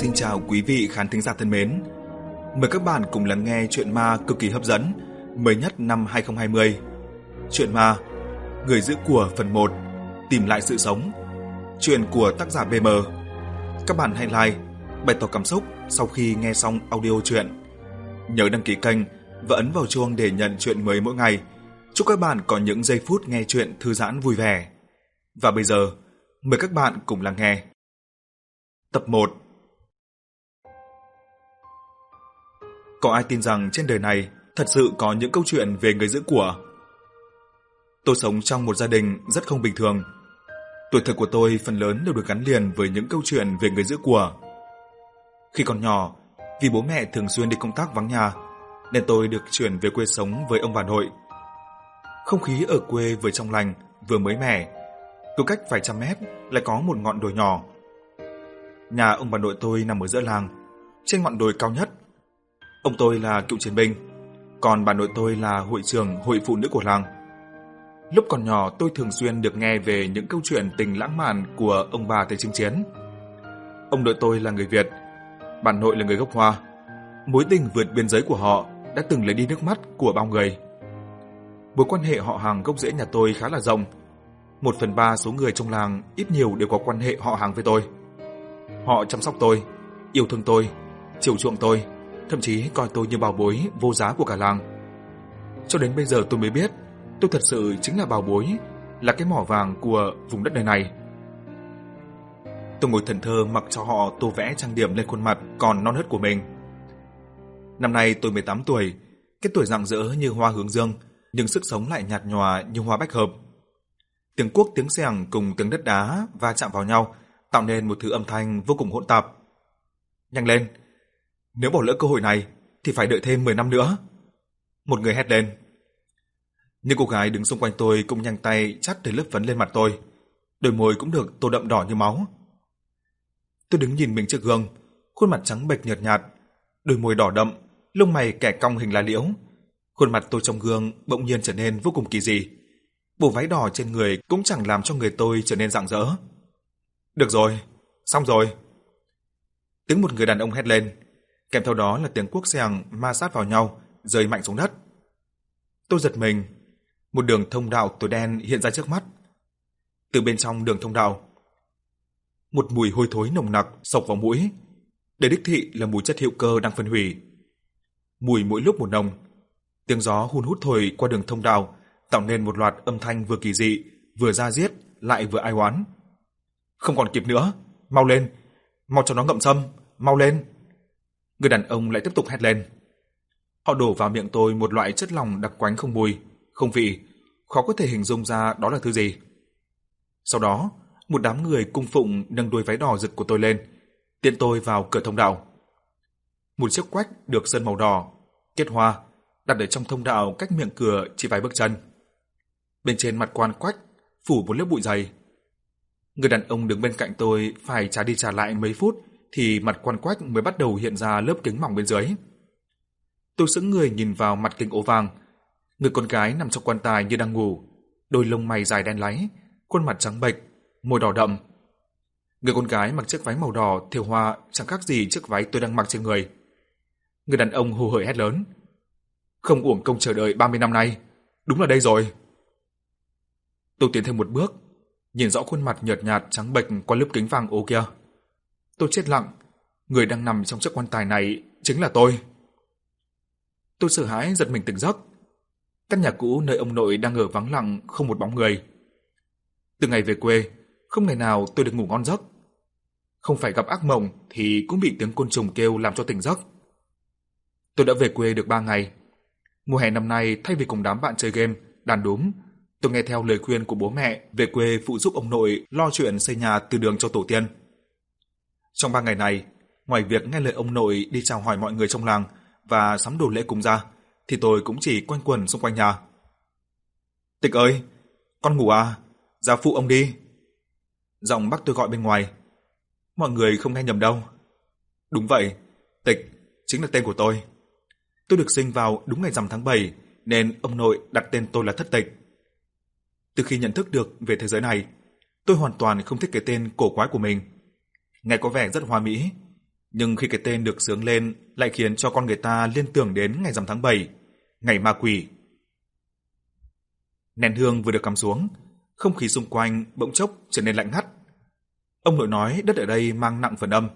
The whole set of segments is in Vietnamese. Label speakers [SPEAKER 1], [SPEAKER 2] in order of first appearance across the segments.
[SPEAKER 1] xin chào quý vị khán thính giả thân mến. Mời các bạn cùng lắng nghe chuyện ma cực kỳ hấp dẫn mới nhất năm 2020. Chuyện ma Người giữ của phần 1 Tìm lại sự sống Chuyện của tác giả BM Các bạn hãy like, bày tỏ cảm xúc sau khi nghe xong audio chuyện. Nhớ đăng ký kênh và ấn vào chuông để nhận chuyện mới mỗi ngày. Chúc các bạn có những giây phút nghe chuyện thư giãn vui vẻ. Và bây giờ, mời các bạn cùng lắng nghe. Tập 1 Có ai tin rằng trên đời này thật sự có những câu chuyện về người giữ của? Tôi sống trong một gia đình rất không bình thường. Tuổi thơ của tôi phần lớn đều được gắn liền với những câu chuyện về người giữ của. Khi còn nhỏ, vì bố mẹ thường xuyên đi công tác vắng nhà, nên tôi được chuyển về quê sống với ông bà nội. Không khí ở quê vừa trong lành, vừa mới mẻ. Cứ cách vài trăm mét lại có một ngọn đồi nhỏ. Nhà ông bà nội tôi nằm ở giữa làng, trên ngọn đồi cao nhất Ông tôi là cựu chiến binh, còn bà nội tôi là hội trưởng hội phụ nữ của làng. Lúc còn nhỏ tôi thường xuyên được nghe về những câu chuyện tình lãng mạn của ông bà thời chinh chiến. Ông nội tôi là người Việt, bà nội là người gốc Hoa. Mối tình vượt biên giới của họ đã từng lấy đi nước mắt của bao người. Mối quan hệ họ hàng gốc rễ nhà tôi khá là rộng. Một phần ba số người trong làng ít nhiều đều có quan hệ họ hàng với tôi. Họ chăm sóc tôi, yêu thương tôi, chiều chuộng tôi thậm chí coi tôi như bảo bối vô giá của cả làng. Cho đến bây giờ tôi mới biết, tôi thật sự chính là bảo bối, là cái mỏ vàng của vùng đất này này. Tôi ngồi thần thơ mặc cho họ tô vẽ trang điểm lên khuôn mặt còn non nớt của mình. Năm nay tôi 18 tuổi, cái tuổi rạng rỡ như hoa hướng dương, nhưng sức sống lại nhạt nhòa như hoa bách hợp. Tiếng cuốc tiếng xèng cùng tiếng đất đá va chạm vào nhau, tạo nên một thứ âm thanh vô cùng hỗn tạp. Nhanh lên, nếu bỏ lỡ cơ hội này thì phải đợi thêm 10 năm nữa. Một người hét lên. Những cô gái đứng xung quanh tôi cũng nhanh tay chắt đầy lớp phấn lên mặt tôi. Đôi môi cũng được tô đậm đỏ như máu. Tôi đứng nhìn mình trước gương, khuôn mặt trắng bệch nhợt nhạt, đôi môi đỏ đậm, lông mày kẻ cong hình lá liễu. Khuôn mặt tôi trong gương bỗng nhiên trở nên vô cùng kỳ dị. Bộ váy đỏ trên người cũng chẳng làm cho người tôi trở nên rạng rỡ. Được rồi, xong rồi. Tiếng một người đàn ông hét lên, kèm theo đó là tiếng cuốc xèng ma sát vào nhau, rơi mạnh xuống đất. Tôi giật mình, một đường thông đạo tối đen hiện ra trước mắt. Từ bên trong đường thông đạo, một mùi hôi thối nồng nặc sộc vào mũi. Để đích thị là mùi chất hữu cơ đang phân hủy. Mùi mỗi lúc một nồng, tiếng gió hun hút thổi qua đường thông đạo, tạo nên một loạt âm thanh vừa kỳ dị, vừa da diết, lại vừa ai oán. Không còn kịp nữa, mau lên, mau cho nó ngậm sâm, mau lên. Người đàn ông lại tiếp tục hét lên. Họ đổ vào miệng tôi một loại chất lỏng đặc quánh không mùi, không vị, khó có thể hình dung ra đó là thứ gì. Sau đó, một đám người cung phụng nâng đuôi váy đỏ rực của tôi lên, tiện tôi vào cửa thông đạo. Một chiếc quách được sơn màu đỏ, kết hoa, đặt ở trong thông đạo cách miệng cửa chỉ vài bước chân. Bên trên mặt quan quách phủ một lớp bụi dày. Người đàn ông đứng bên cạnh tôi phải trả đi trả lại mấy phút thì mặt quan quách mới bắt đầu hiện ra lớp kính mỏng bên dưới. Tôi sững người nhìn vào mặt kính ố vàng. Người con gái nằm trong quan tài như đang ngủ, đôi lông mày dài đen láy, khuôn mặt trắng bệch, môi đỏ đậm. Người con gái mặc chiếc váy màu đỏ thêu hoa chẳng khác gì chiếc váy tôi đang mặc trên người. Người đàn ông hô hởi hét lớn. Không uổng công chờ đợi 30 năm nay, đúng là đây rồi. Tôi tiến thêm một bước, nhìn rõ khuôn mặt nhợt nhạt trắng bệch qua lớp kính vàng ố kia. Tôi chết lặng, người đang nằm trong chiếc quan tài này chính là tôi. Tôi sợ hãi giật mình tỉnh giấc. Căn nhà cũ nơi ông nội đang ở vắng lặng không một bóng người. Từ ngày về quê, không ngày nào tôi được ngủ ngon giấc. Không phải gặp ác mộng thì cũng bị tiếng côn trùng kêu làm cho tỉnh giấc. Tôi đã về quê được 3 ngày. Mùa hè năm nay thay vì cùng đám bạn chơi game, đàn đúm, tôi nghe theo lời khuyên của bố mẹ về quê phụ giúp ông nội lo chuyện xây nhà từ đường cho tổ tiên. Trong ba ngày này, ngoài việc nghe lời ông nội đi chào hỏi mọi người trong làng và sắm đồ lễ cúng ra, thì tôi cũng chỉ quanh quẩn xung quanh nhà. Tịch ơi, con ngủ à? Ra phụ ông đi. Giọng bác tôi gọi bên ngoài. Mọi người không nghe nhầm đâu. Đúng vậy, Tịch chính là tên của tôi. Tôi được sinh vào đúng ngày rằm tháng 7 nên ông nội đặt tên tôi là Thất Tịch. Từ khi nhận thức được về thế giới này, tôi hoàn toàn không thích cái tên cổ quái của mình nghe có vẻ rất hoa mỹ. Nhưng khi cái tên được sướng lên lại khiến cho con người ta liên tưởng đến ngày rằm tháng 7, ngày ma quỷ. Nén hương vừa được cắm xuống, không khí xung quanh bỗng chốc trở nên lạnh ngắt. Ông nội nói đất ở đây mang nặng phần âm,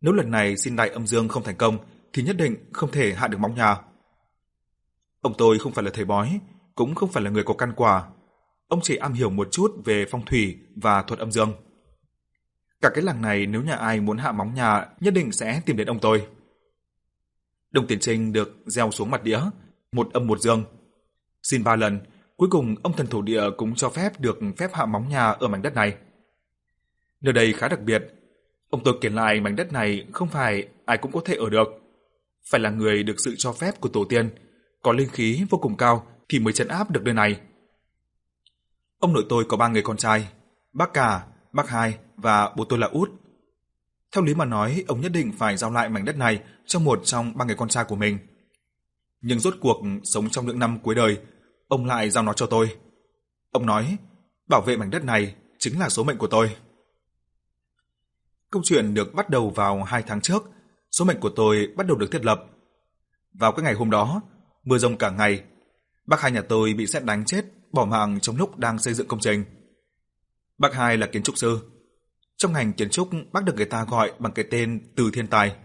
[SPEAKER 1] nếu lần này xin đại âm dương không thành công thì nhất định không thể hạ được móng nhà. Ông tôi không phải là thầy bói, cũng không phải là người có căn quả. Ông chỉ am hiểu một chút về phong thủy và thuật âm dương. Cả cái làng này nếu nhà ai muốn hạ móng nhà nhất định sẽ tìm đến ông tôi. Đồng tiền trinh được gieo xuống mặt đĩa, một âm một dương. Xin ba lần, cuối cùng ông thần thổ địa cũng cho phép được phép hạ móng nhà ở mảnh đất này. Nơi đây khá đặc biệt. Ông tôi kể lại mảnh đất này không phải ai cũng có thể ở được. Phải là người được sự cho phép của tổ tiên, có linh khí vô cùng cao thì mới trấn áp được nơi này. Ông nội tôi có ba người con trai, bác cả, bác hai và bố tôi là út. Theo lý mà nói, ông nhất định phải giao lại mảnh đất này cho một trong ba người con trai của mình. Nhưng rốt cuộc sống trong những năm cuối đời, ông lại giao nó cho tôi. Ông nói, bảo vệ mảnh đất này chính là số mệnh của tôi. Câu chuyện được bắt đầu vào hai tháng trước, số mệnh của tôi bắt đầu được thiết lập. Vào cái ngày hôm đó, mưa rông cả ngày, bác hai nhà tôi bị sét đánh chết bỏ mạng trong lúc đang xây dựng công trình. Bác hai là kiến trúc sư. Trong ngành kiến trúc, bác được người ta gọi bằng cái tên Từ Thiên Tài.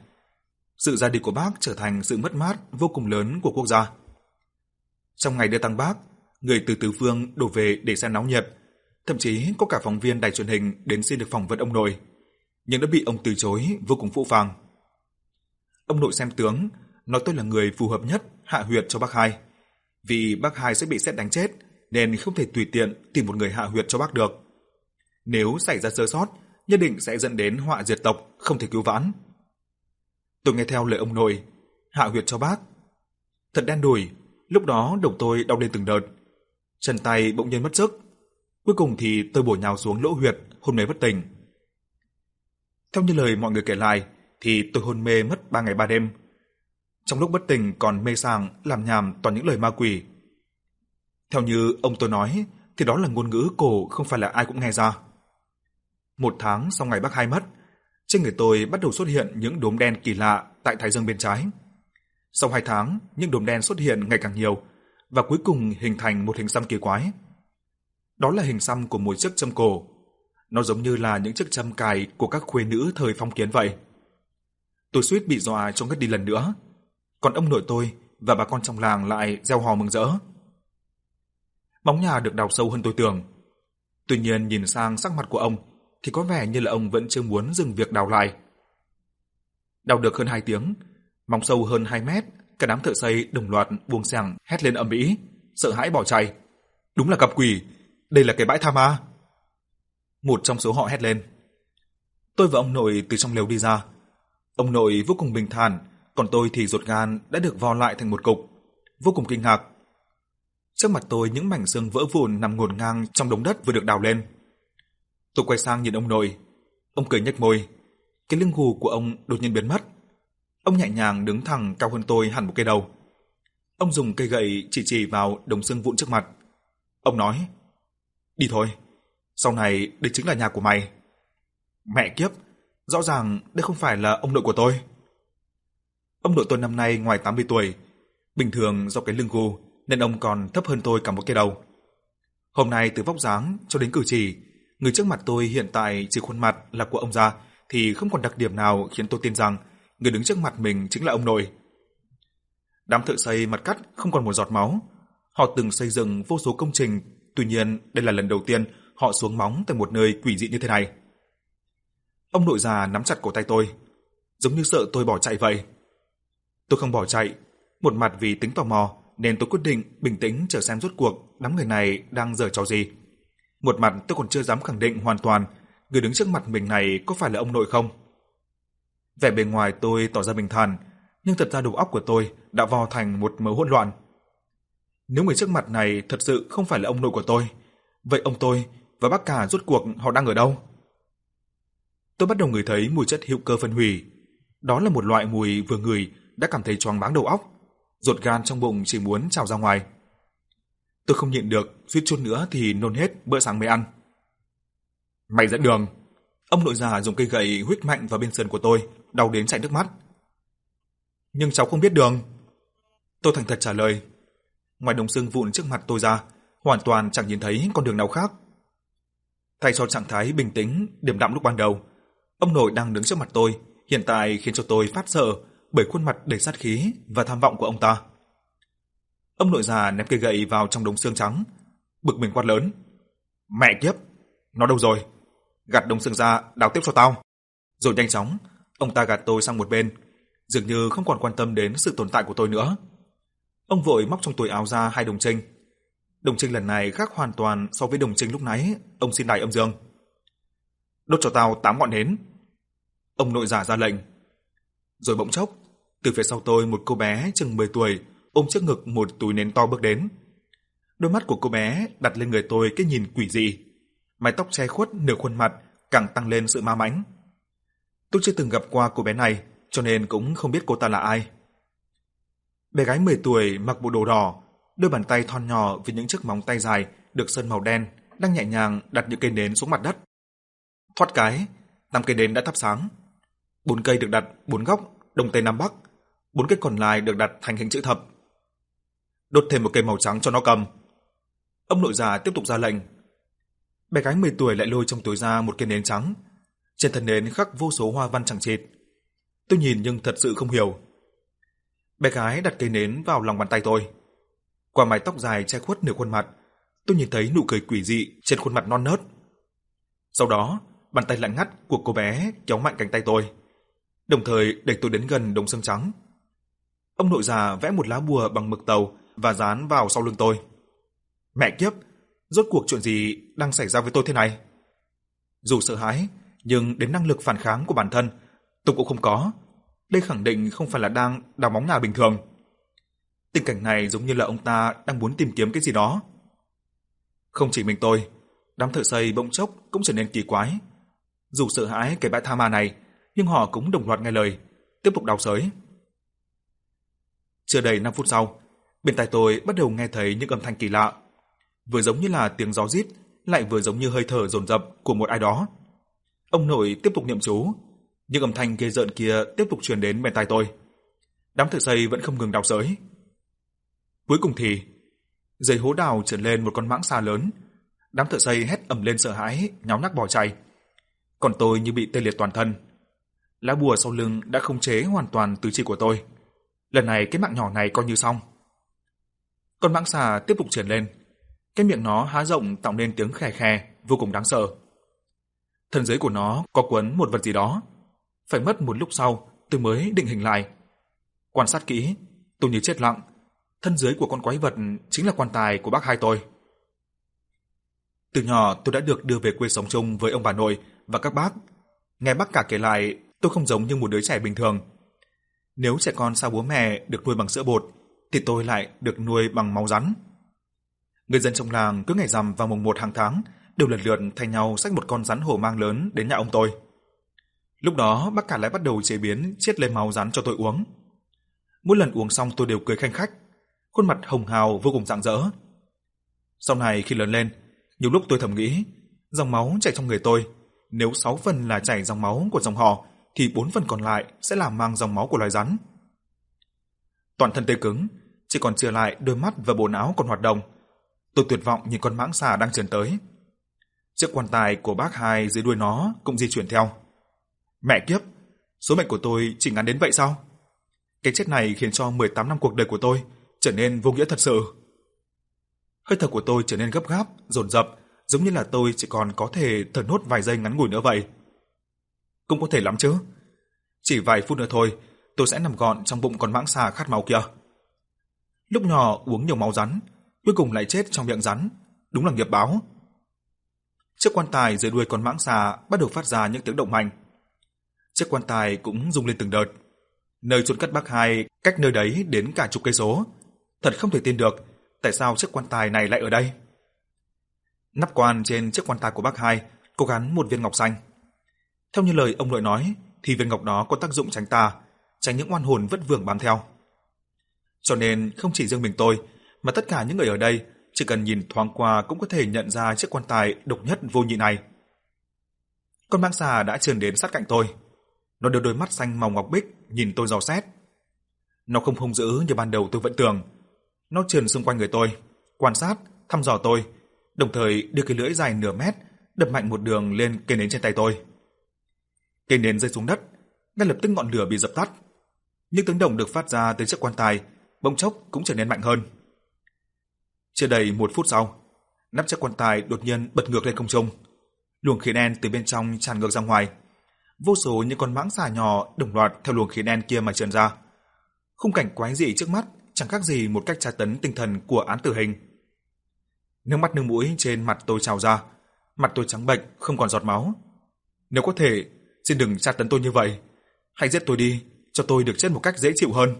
[SPEAKER 1] Sự ra đi của bác trở thành sự mất mát vô cùng lớn của quốc gia. Trong ngày đưa tang bác, người từ tứ phương đổ về để xem náo nhiệt, thậm chí có cả phóng viên đài truyền hình đến xin được phỏng vấn ông nội, nhưng đã bị ông từ chối vô cùng phũ phàng. Ông nội xem tướng, nói tôi là người phù hợp nhất hạ huyệt cho bác hai, vì bác hai sẽ bị xét đánh chết nên không thể tùy tiện tìm một người hạ huyệt cho bác được. Nếu xảy ra sơ sót, nhất định sẽ dẫn đến họa diệt tộc không thể cứu vãn. Tôi nghe theo lời ông nội, hạ huyệt cho bác. Thật đen đủi, lúc đó đầu tôi đau lên từng đợt. Chân tay bỗng nhiên mất sức. Cuối cùng thì tôi bổ nhào xuống lỗ huyệt, hôn mê bất tỉnh. Theo như lời mọi người kể lại, thì tôi hôn mê mất 3 ngày 3 đêm. Trong lúc bất tỉnh còn mê sảng làm nhảm toàn những lời ma quỷ. Theo như ông tôi nói, thì đó là ngôn ngữ cổ không phải là ai cũng nghe ra. Một tháng sau ngày bác hai mất, trên người tôi bắt đầu xuất hiện những đốm đen kỳ lạ tại thái dương bên trái. Sau hai tháng, những đốm đen xuất hiện ngày càng nhiều và cuối cùng hình thành một hình xăm kỳ quái. Đó là hình xăm của một chiếc châm cổ. Nó giống như là những chiếc châm cài của các khuê nữ thời phong kiến vậy. Tôi suýt bị dọa cho ngất đi lần nữa. Còn ông nội tôi và bà con trong làng lại reo hò mừng rỡ. Bóng nhà được đào sâu hơn tôi tưởng. Tuy nhiên nhìn sang sắc mặt của ông thì có vẻ như là ông vẫn chưa muốn dừng việc đào lại. Đào được hơn 2 tiếng, móng sâu hơn 2 mét, cả đám thợ xây đồng loạt buông xẻng hét lên ầm ĩ, sợ hãi bỏ chạy. Đúng là gặp quỷ, đây là cái bãi tha ma. Một trong số họ hét lên. Tôi và ông nội từ trong lều đi ra. Ông nội vô cùng bình thản, còn tôi thì ruột gan đã được vo lại thành một cục, vô cùng kinh ngạc. Trước mặt tôi những mảnh xương vỡ vụn nằm ngổn ngang trong đống đất vừa được đào lên. Tôi quay sang nhìn ông nội. Ông cười nhếch môi. Cái lưng gù của ông đột nhiên biến mất. Ông nhẹ nhàng đứng thẳng cao hơn tôi hẳn một cái đầu. Ông dùng cây gậy chỉ chỉ vào đống xương vụn trước mặt. Ông nói, đi thôi, sau này đây chính là nhà của mày. Mẹ kiếp, rõ ràng đây không phải là ông nội của tôi. Ông nội tôi năm nay ngoài 80 tuổi, bình thường do cái lưng gù nên ông còn thấp hơn tôi cả một cái đầu. Hôm nay từ vóc dáng cho đến cử chỉ, người trước mặt tôi hiện tại chỉ khuôn mặt là của ông già thì không còn đặc điểm nào khiến tôi tin rằng người đứng trước mặt mình chính là ông nội. Đám thợ xây mặt cắt không còn một giọt máu. Họ từng xây dựng vô số công trình, tuy nhiên đây là lần đầu tiên họ xuống móng tại một nơi quỷ dị như thế này. Ông nội già nắm chặt cổ tay tôi, giống như sợ tôi bỏ chạy vậy. Tôi không bỏ chạy, một mặt vì tính tò mò, nên tôi quyết định bình tĩnh chờ xem rốt cuộc đám người này đang giở trò gì. Một mặt tôi còn chưa dám khẳng định hoàn toàn người đứng trước mặt mình này có phải là ông nội không. Vẻ bề ngoài tôi tỏ ra bình thản, nhưng thật ra đầu óc của tôi đã vò thành một mớ hỗn loạn. Nếu người trước mặt này thật sự không phải là ông nội của tôi, vậy ông tôi và bác cả rốt cuộc họ đang ở đâu? Tôi bắt đầu ngửi thấy mùi chất hữu cơ phân hủy. Đó là một loại mùi vừa ngửi đã cảm thấy choáng váng đầu óc ruột gan trong bụng chỉ muốn trào ra ngoài. Tôi không nhịn được, suýt chút nữa thì nôn hết bữa sáng mới ăn. Mày dẫn đường. Ông nội già dùng cây gậy huých mạnh vào bên sườn của tôi, đau đến chảy nước mắt. Nhưng cháu không biết đường. Tôi thành thật trả lời. Ngoài đồng xương vụn trước mặt tôi ra, hoàn toàn chẳng nhìn thấy con đường nào khác. Thay cho trạng thái bình tĩnh, điềm đạm lúc ban đầu, ông nội đang đứng trước mặt tôi, hiện tại khiến cho tôi phát sợ bởi khuôn mặt đầy sát khí và tham vọng của ông ta. Ông nội già ném cây gậy vào trong đống xương trắng, bực mình quát lớn. Mẹ kiếp, nó đâu rồi? Gạt đống xương ra, đào tiếp cho tao. Rồi nhanh chóng, ông ta gạt tôi sang một bên, dường như không còn quan tâm đến sự tồn tại của tôi nữa. Ông vội móc trong túi áo ra hai đồng trinh. Đồng trinh lần này khác hoàn toàn so với đồng trinh lúc nãy, ông xin đại âm dương. Đốt cho tao tám ngọn nến. Ông nội giả ra lệnh. Rồi bỗng chốc, từ phía sau tôi một cô bé chừng 10 tuổi ôm trước ngực một túi nến to bước đến. Đôi mắt của cô bé đặt lên người tôi cái nhìn quỷ dị. Mái tóc che khuất nửa khuôn mặt càng tăng lên sự ma mãnh. Tôi chưa từng gặp qua cô bé này, cho nên cũng không biết cô ta là ai. Bé gái 10 tuổi mặc bộ đồ đỏ, đôi bàn tay thon nhỏ với những chiếc móng tay dài được sơn màu đen đang nhẹ nhàng đặt những cây nến xuống mặt đất. Thoát cái, năm cây nến đã thắp sáng. Bốn cây được đặt bốn góc, đông tây nam bắc, bốn cây còn lại được đặt thành hình chữ thập. Đốt thêm một cây màu trắng cho nó cầm. Ông nội già tiếp tục ra lệnh. Bé gái 10 tuổi lại lôi trong túi ra một cây nến trắng. Trên thân nến khắc vô số hoa văn chẳng chịt. Tôi nhìn nhưng thật sự không hiểu. Bé gái đặt cây nến vào lòng bàn tay tôi. Qua mái tóc dài che khuất nửa khuôn mặt, tôi nhìn thấy nụ cười quỷ dị trên khuôn mặt non nớt. Sau đó, bàn tay lạnh ngắt của cô bé kéo mạnh cánh tay tôi, đồng thời đẩy tôi đến gần đống xương trắng. Ông nội già vẽ một lá bùa bằng mực tàu và dán vào sau lưng tôi. Mẹ kiếp, rốt cuộc chuyện gì đang xảy ra với tôi thế này? Dù sợ hãi, nhưng đến năng lực phản kháng của bản thân, tôi cũng không có. Đây khẳng định không phải là đang đào móng nhà bình thường. Tình cảnh này giống như là ông ta đang muốn tìm kiếm cái gì đó. Không chỉ mình tôi, đám thợ xây bỗng chốc cũng trở nên kỳ quái. Dù sợ hãi cái bãi tha ma này, nhưng họ cũng đồng loạt nghe lời, tiếp tục đào sới. Chưa đầy 5 phút sau, bên tai tôi bắt đầu nghe thấy những âm thanh kỳ lạ, vừa giống như là tiếng gió rít, lại vừa giống như hơi thở dồn dập của một ai đó. Ông nội tiếp tục niệm chú, những âm thanh ghê rợn kia tiếp tục truyền đến bên tai tôi. Đám thợ xây vẫn không ngừng đào sới. Cuối cùng thì, dây hố đào trở lên một con mãng xà lớn. Đám thợ xây hét ầm lên sợ hãi, nháo nhác bỏ chạy. Còn tôi như bị tê liệt toàn thân. Lá bùa sau lưng đã không chế hoàn toàn tứ chi của tôi. Lần này cái mạng nhỏ này coi như xong. Con mãng xà tiếp tục triển lên. Cái miệng nó há rộng tạo nên tiếng khè khè, vô cùng đáng sợ. Thân dưới của nó có quấn một vật gì đó. Phải mất một lúc sau, tôi mới định hình lại. Quan sát kỹ, tôi như chết lặng. Thân dưới của con quái vật chính là quan tài của bác hai tôi. Từ nhỏ tôi đã được đưa về quê sống chung với ông bà nội và các bác. Nghe bác cả kể lại, tôi không giống như một đứa trẻ bình thường. Nếu trẻ con xa bố mẹ được nuôi bằng sữa bột, thì tôi lại được nuôi bằng máu rắn. Người dân trong làng cứ ngày rằm vào mùng 1 hàng tháng đều lần lượt thay nhau xách một con rắn hổ mang lớn đến nhà ông tôi. Lúc đó bác cả lại bắt đầu chế biến chiết lấy máu rắn cho tôi uống. Mỗi lần uống xong tôi đều cười khanh khách, khuôn mặt hồng hào vô cùng rạng rỡ. Sau này khi lớn lên, nhiều lúc tôi thầm nghĩ, dòng máu chảy trong người tôi, nếu 6 phần là chảy dòng máu của dòng họ thì 4 phần còn lại sẽ là mang dòng máu của loài rắn. Toàn thân tê cứng, chỉ còn trở lại đôi mắt và bộ áo còn hoạt động. Tôi tuyệt vọng nhìn con mãng xà đang trườn tới. Chiếc quan tài của bác hai dưới đuôi nó cũng di chuyển theo. Mẹ kiếp, số mệnh của tôi chỉ ngắn đến vậy sao? Cái chết này khiến cho 18 năm cuộc đời của tôi trở nên vô nghĩa thật sự. Hơi thở của tôi trở nên gấp gáp, dồn dập, giống như là tôi chỉ còn có thể thở nốt vài giây ngắn ngủi nữa vậy. Cũng có thể lắm chứ. Chỉ vài phút nữa thôi, tôi sẽ nằm gọn trong bụng con mãng xà khát máu kia. Lúc nhỏ uống nhiều máu rắn, cuối cùng lại chết trong miệng rắn, đúng là nghiệp báo. Chiếc quan tài dưới đuôi con mãng xà bắt đầu phát ra những tiếng động mạnh. Chiếc quan tài cũng rung lên từng đợt. Nơi chôn cất bác hai cách nơi đấy đến cả chục cây số. Thật không thể tin được, tại sao chiếc quan tài này lại ở đây? Nắp quan trên chiếc quan tài của bác hai có gắn một viên ngọc xanh. Theo như lời ông nội nói, thì viên ngọc đó có tác dụng tránh tà, tránh những oan hồn vất vưởng bám theo. Cho nên không chỉ riêng mình tôi, mà tất cả những người ở đây chỉ cần nhìn thoáng qua cũng có thể nhận ra chiếc quan tài độc nhất vô nhị này. Con mang xà đã trườn đến sát cạnh tôi. Nó đưa đôi mắt xanh màu ngọc bích nhìn tôi dò xét. Nó không hung dữ như ban đầu tôi vẫn tưởng. Nó trườn xung quanh người tôi, quan sát, thăm dò tôi, đồng thời đưa cái lưỡi dài nửa mét đập mạnh một đường lên cây nến trên tay tôi. Cây nến rơi xuống đất, ngay lập tức ngọn lửa bị dập tắt. Những tiếng động được phát ra từ chiếc quan tài bỗng chốc cũng trở nên mạnh hơn. Chưa đầy một phút sau, nắp chiếc quan tài đột nhiên bật ngược lên không trung. Luồng khí đen từ bên trong tràn ngược ra ngoài. Vô số những con mãng xà nhỏ đồng loạt theo luồng khí đen kia mà trườn ra. Khung cảnh quái dị trước mắt chẳng khác gì một cách tra tấn tinh thần của án tử hình. Nước mắt nước mũi trên mặt tôi trào ra, mặt tôi trắng bệch, không còn giọt máu. Nếu có thể, xin đừng tra tấn tôi như vậy, hãy giết tôi đi, cho tôi được chết một cách dễ chịu hơn.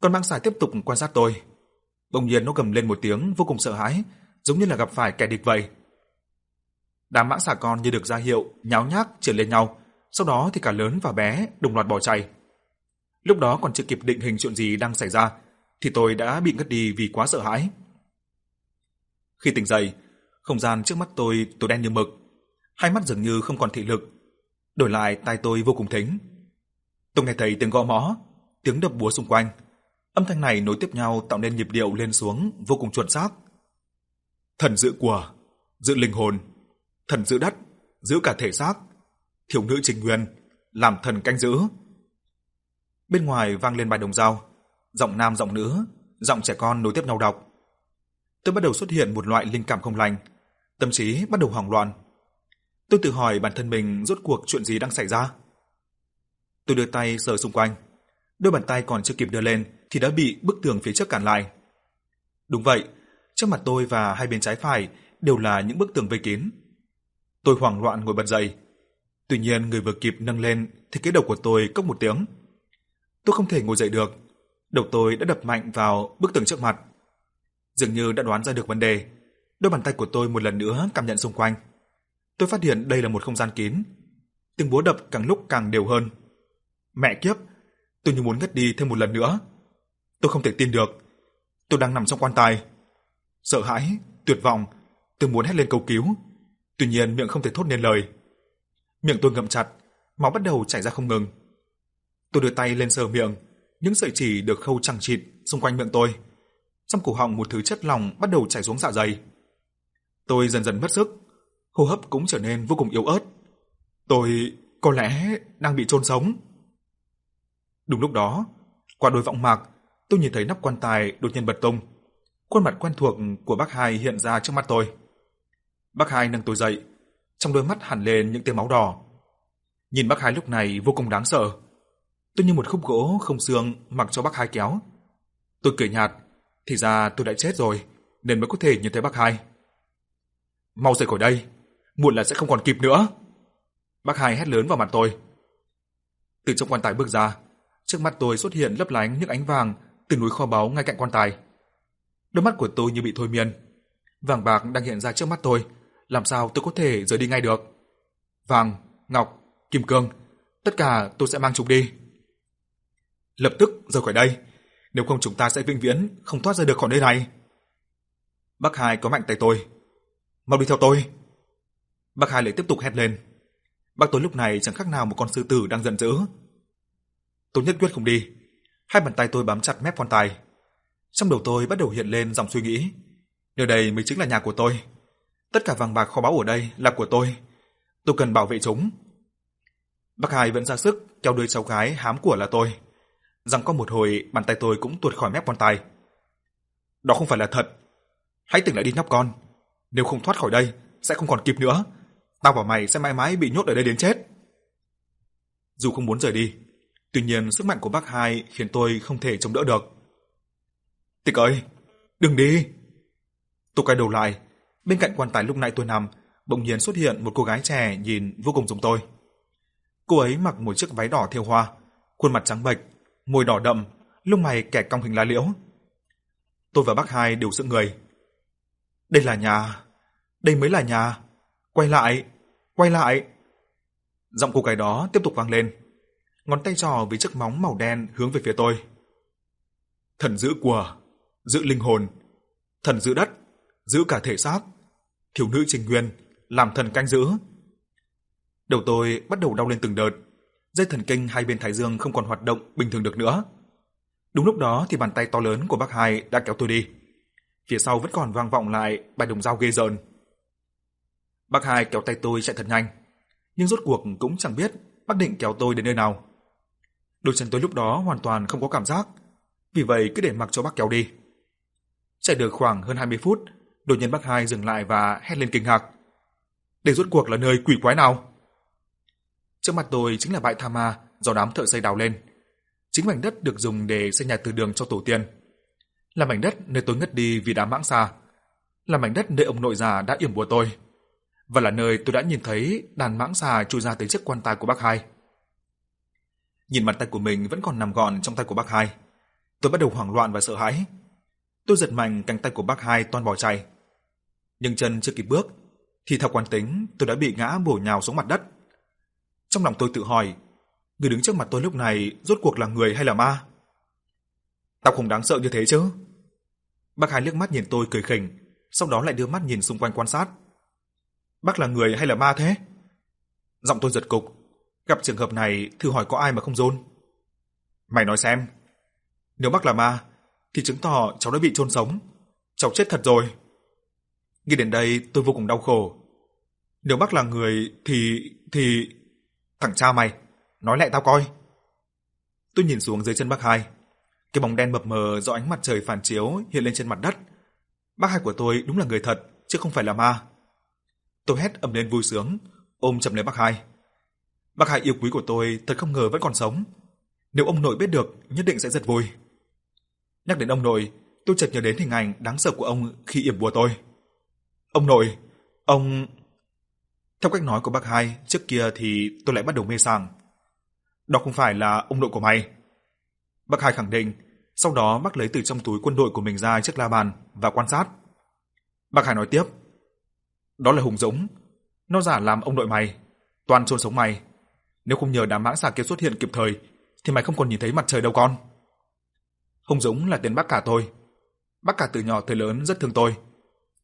[SPEAKER 1] Con mang xài tiếp tục quan sát tôi. Bỗng nhiên nó gầm lên một tiếng vô cùng sợ hãi, giống như là gặp phải kẻ địch vậy. Đám mãng xà con như được ra hiệu, nháo nhác trườn lên nhau, sau đó thì cả lớn và bé đồng loạt bỏ chạy. Lúc đó còn chưa kịp định hình chuyện gì đang xảy ra, thì tôi đã bị ngất đi vì quá sợ hãi. Khi tỉnh dậy, không gian trước mắt tôi tối đen như mực, hai mắt dường như không còn thị lực. Đổi lại tai tôi vô cùng thính. Tôi nghe thấy tiếng gõ mõ, tiếng đập búa xung quanh. Âm thanh này nối tiếp nhau tạo nên nhịp điệu lên xuống vô cùng chuẩn xác. Thần giữ của, giữ linh hồn, thần giữ đất, giữ cả thể xác, thiếu nữ trình nguyên, làm thần canh giữ. Bên ngoài vang lên bài đồng dao, giọng nam giọng nữ, giọng trẻ con nối tiếp nhau đọc. Tôi bắt đầu xuất hiện một loại linh cảm không lành, tâm trí bắt đầu hoảng loạn. Tôi tự hỏi bản thân mình rốt cuộc chuyện gì đang xảy ra. Tôi đưa tay sờ xung quanh, đôi bàn tay còn chưa kịp đưa lên thì đã bị bức tường phía trước cản lại. Đúng vậy, trước mặt tôi và hai bên trái phải đều là những bức tường vây kín. Tôi hoảng loạn ngồi bật dậy. Tuy nhiên người vừa kịp nâng lên thì cái đầu của tôi cốc một tiếng. Tôi không thể ngồi dậy được. Đầu tôi đã đập mạnh vào bức tường trước mặt. Dường như đã đoán ra được vấn đề. Đôi bàn tay của tôi một lần nữa cảm nhận xung quanh. Tôi phát hiện đây là một không gian kín. Tiếng búa đập càng lúc càng đều hơn. Mẹ kiếp, tôi như muốn ngất đi thêm một lần nữa. Tôi không thể tin được. Tôi đang nằm trong quan tài. Sợ hãi, tuyệt vọng, tôi muốn hét lên cầu cứu. Tuy nhiên miệng không thể thốt nên lời. Miệng tôi ngậm chặt, máu bắt đầu chảy ra không ngừng. Tôi đưa tay lên sờ miệng, những sợi chỉ được khâu chằng chịt xung quanh miệng tôi. Trong cổ họng một thứ chất lỏng bắt đầu chảy xuống dạ dày. Tôi dần dần mất sức, hô hấp cũng trở nên vô cùng yếu ớt. Tôi có lẽ đang bị chôn sống. Đúng lúc đó, qua đôi vọng mạc, tôi nhìn thấy nắp quan tài đột nhiên bật tung. Khuôn mặt quen thuộc của bác Hai hiện ra trước mắt tôi. Bác Hai nâng tôi dậy, trong đôi mắt hẳn lên những tia máu đỏ. Nhìn bác Hai lúc này vô cùng đáng sợ. Tôi như một khúc gỗ không xương mặc cho bác Hai kéo. Tôi cười nhạt, thì ra tôi đã chết rồi, nên mới có thể nhìn thấy bác Hai. Mau rời khỏi đây, muộn là sẽ không còn kịp nữa. Bác Hai hét lớn vào mặt tôi. Từ trong quan tài bước ra, trước mắt tôi xuất hiện lấp lánh những ánh vàng từ núi kho báu ngay cạnh quan tài. Đôi mắt của tôi như bị thôi miên. Vàng bạc đang hiện ra trước mắt tôi, làm sao tôi có thể rời đi ngay được? Vàng, ngọc, kim cương, tất cả tôi sẽ mang chúng đi. Lập tức rời khỏi đây, nếu không chúng ta sẽ vĩnh viễn không thoát ra được khỏi nơi này. Bác Hai có mạnh tay tôi. Mau đi theo tôi. Bác Hai lại tiếp tục hét lên. Bác tôi lúc này chẳng khác nào một con sư tử đang giận dữ. Tôi nhất quyết không đi. Hai bàn tay tôi bám chặt mép quan tài. Trong đầu tôi bắt đầu hiện lên dòng suy nghĩ. Nơi đây mới chính là nhà của tôi. Tất cả vàng bạc kho báu ở đây là của tôi. Tôi cần bảo vệ chúng. Bác Hải vẫn ra sức kéo đuôi cháu gái hám của là tôi. Rằng có một hồi bàn tay tôi cũng tuột khỏi mép quan tài. Đó không phải là thật. Hãy tỉnh lại đi nhóc con. Nếu không thoát khỏi đây, sẽ không còn kịp nữa. Tao và mày sẽ mãi mãi bị nhốt ở đây đến chết. Dù không muốn rời đi, tuy nhiên sức mạnh của bác hai khiến tôi không thể chống đỡ được. Tịch ơi, đừng đi. Tôi quay đầu lại, bên cạnh quan tài lúc nãy tôi nằm, bỗng nhiên xuất hiện một cô gái trẻ nhìn vô cùng giống tôi. Cô ấy mặc một chiếc váy đỏ thêu hoa, khuôn mặt trắng bệch, môi đỏ đậm, lông mày kẻ cong hình lá liễu. Tôi và bác hai đều sững người. Đây là nhà, đây mới là nhà. Quay lại, quay lại. Giọng cô gái đó tiếp tục vang lên. Ngón tay trò với chiếc móng màu đen hướng về phía tôi. Thần giữ của, giữ linh hồn. Thần giữ đất, giữ cả thể xác. Thiếu nữ trình nguyên, làm thần canh giữ. Đầu tôi bắt đầu đau lên từng đợt. dây thần kinh hai bên thái dương không còn hoạt động bình thường được nữa. Đúng lúc đó thì bàn tay to lớn của bác Hai đã kéo tôi đi. Phía sau vẫn còn vang vọng lại bài đồng dao ghê rợn. Bác Hai kéo tay tôi chạy thật nhanh, nhưng rốt cuộc cũng chẳng biết bác định kéo tôi đến nơi nào. Đôi chân tôi lúc đó hoàn toàn không có cảm giác, vì vậy cứ để mặc cho bác kéo đi. Chạy được khoảng hơn 20 phút, đột nhiên bác Hai dừng lại và hét lên kinh ngạc. Đây rốt cuộc là nơi quỷ quái nào? Trước mặt tôi chính là bãi tha ma do đám thợ xây đào lên. Chính mảnh đất được dùng để xây nhà từ đường cho tổ tiên. Là mảnh đất nơi tôi ngất đi vì đám mãng xà. Là mảnh đất nơi ông nội già đã yểm bùa tôi. Và là nơi tôi đã nhìn thấy đàn mãng xà chui ra tới chiếc quan tài của bác hai. Nhìn bàn tay của mình vẫn còn nằm gọn trong tay của bác hai. Tôi bắt đầu hoảng loạn và sợ hãi. Tôi giật mạnh cánh tay của bác hai toan bỏ chạy. Nhưng chân chưa kịp bước, thì theo quán tính tôi đã bị ngã bổ nhào xuống mặt đất. Trong lòng tôi tự hỏi, người đứng trước mặt tôi lúc này rốt cuộc là người hay là ma? Tao không đáng sợ như thế chứ? Bác hai liếc mắt nhìn tôi cười khỉnh, sau đó lại đưa mắt nhìn xung quanh quan sát. Bác là người hay là ma thế? Giọng tôi giật cục, gặp trường hợp này thử hỏi có ai mà không rôn. Mày nói xem, nếu bác là ma, thì chứng tỏ cháu đã bị chôn sống. Cháu chết thật rồi. Nghĩ đến đây tôi vô cùng đau khổ. Nếu bác là người thì... thì... Thằng cha mày, nói lại tao coi. Tôi nhìn xuống dưới chân bác hai. Cái bóng đen mập mờ do ánh mặt trời phản chiếu hiện lên trên mặt đất. Bác hai của tôi đúng là người thật, chứ không phải là ma. Tôi hét ầm lên vui sướng, ôm chầm lấy bác hai. Bác Hải yêu quý của tôi thật không ngờ vẫn còn sống. Nếu ông nội biết được, nhất định sẽ rất vui. Nhắc đến ông nội, tôi chợt nhớ đến hình ảnh đáng sợ của ông khi yểm bùa tôi. Ông nội, ông... Theo cách nói của bác hai, trước kia thì tôi lại bắt đầu mê sảng. Đó không phải là ông nội của mày. Bác hai khẳng định, sau đó bác lấy từ trong túi quân đội của mình ra chiếc la bàn và quan sát. Bác hai nói tiếp, đó là Hùng Dũng, nó giả làm ông nội mày, toàn chôn sống mày. Nếu không nhờ đám mãng xà kia xuất hiện kịp thời, thì mày không còn nhìn thấy mặt trời đâu con. Hùng Dũng là tên bác cả tôi. Bác cả từ nhỏ tới lớn rất thương tôi.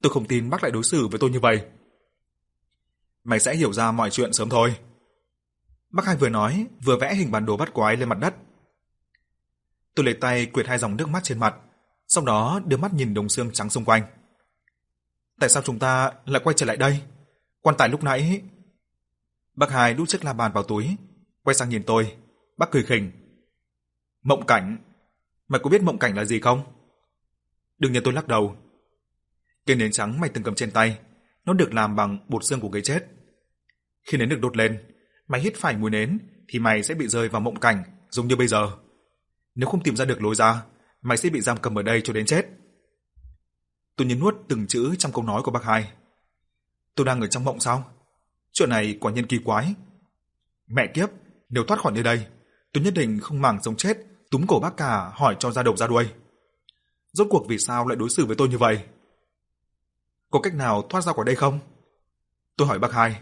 [SPEAKER 1] Tôi không tin bác lại đối xử với tôi như vậy. Mày sẽ hiểu ra mọi chuyện sớm thôi. Bác hai vừa nói, vừa vẽ hình bản đồ bắt quái lên mặt đất. Tôi lấy tay quệt hai dòng nước mắt trên mặt, sau đó đưa mắt nhìn đồng xương trắng xung quanh. Tại sao chúng ta lại quay trở lại đây? Quan tài lúc nãy... Bác hai đút chiếc la bàn vào túi, quay sang nhìn tôi. Bác cười khỉnh. Mộng cảnh? Mày có biết mộng cảnh là gì không? Đương nhiên tôi lắc đầu. Cây nến trắng mày từng cầm trên tay, nó được làm bằng bột xương của người chết. Khi nến được đốt lên, mày hít phải mùi nến thì mày sẽ bị rơi vào mộng cảnh giống như bây giờ. Nếu không tìm ra được lối ra, mày sẽ bị giam cầm ở đây cho đến chết. Tôi nhấn nuốt từng chữ trong câu nói của bác hai. Tôi đang ở trong mộng sao? Chuyện này quả nhiên kỳ quái. Mẹ kiếp, nếu thoát khỏi nơi đây, tôi nhất định không màng sống chết, túm cổ bác cả hỏi cho ra đầu ra đuôi. Rốt cuộc vì sao lại đối xử với tôi như vậy? Có cách nào thoát ra khỏi đây không? Tôi hỏi bác hai.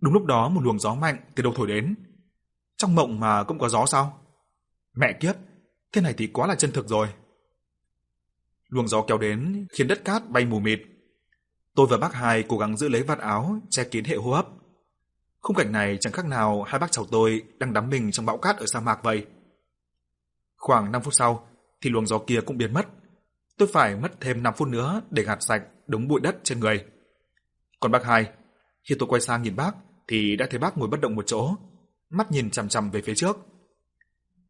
[SPEAKER 1] Đúng lúc đó một luồng gió mạnh từ đâu thổi đến. Trong mộng mà cũng có gió sao? Mẹ kiếp, thế này thì quá là chân thực rồi. Luồng gió kéo đến khiến đất cát bay mù mịt. Tôi và bác hai cố gắng giữ lấy vạt áo che kín hệ hô hấp. Khung cảnh này chẳng khác nào hai bác cháu tôi đang đắm mình trong bão cát ở sa mạc vậy. Khoảng 5 phút sau thì luồng gió kia cũng biến mất. Tôi phải mất thêm 5 phút nữa để gạt sạch đống bụi đất trên người. Còn bác hai, khi tôi quay sang nhìn bác thì đã thấy bác ngồi bất động một chỗ, mắt nhìn chằm chằm về phía trước.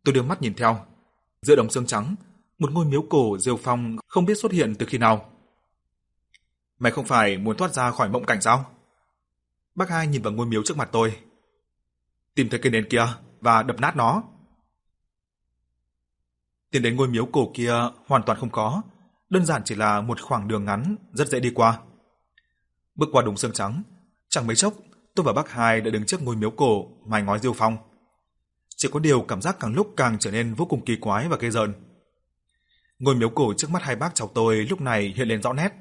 [SPEAKER 1] Tôi đưa mắt nhìn theo. Giữa đống xương trắng, một ngôi miếu cổ rêu phong không biết xuất hiện từ khi nào. Mày không phải muốn thoát ra khỏi mộng cảnh sao? Bác hai nhìn vào ngôi miếu trước mặt tôi. Tìm thấy cây nến kia và đập nát nó. Tiến đến ngôi miếu cổ kia hoàn toàn không có, đơn giản chỉ là một khoảng đường ngắn rất dễ đi qua. Bước qua đống xương trắng, chẳng mấy chốc, tôi và bác hai đã đứng trước ngôi miếu cổ mài ngói diêu phong. Chỉ có điều cảm giác càng lúc càng trở nên vô cùng kỳ quái và ghê rợn. Ngôi miếu cổ trước mắt hai bác cháu tôi lúc này hiện lên rõ nét.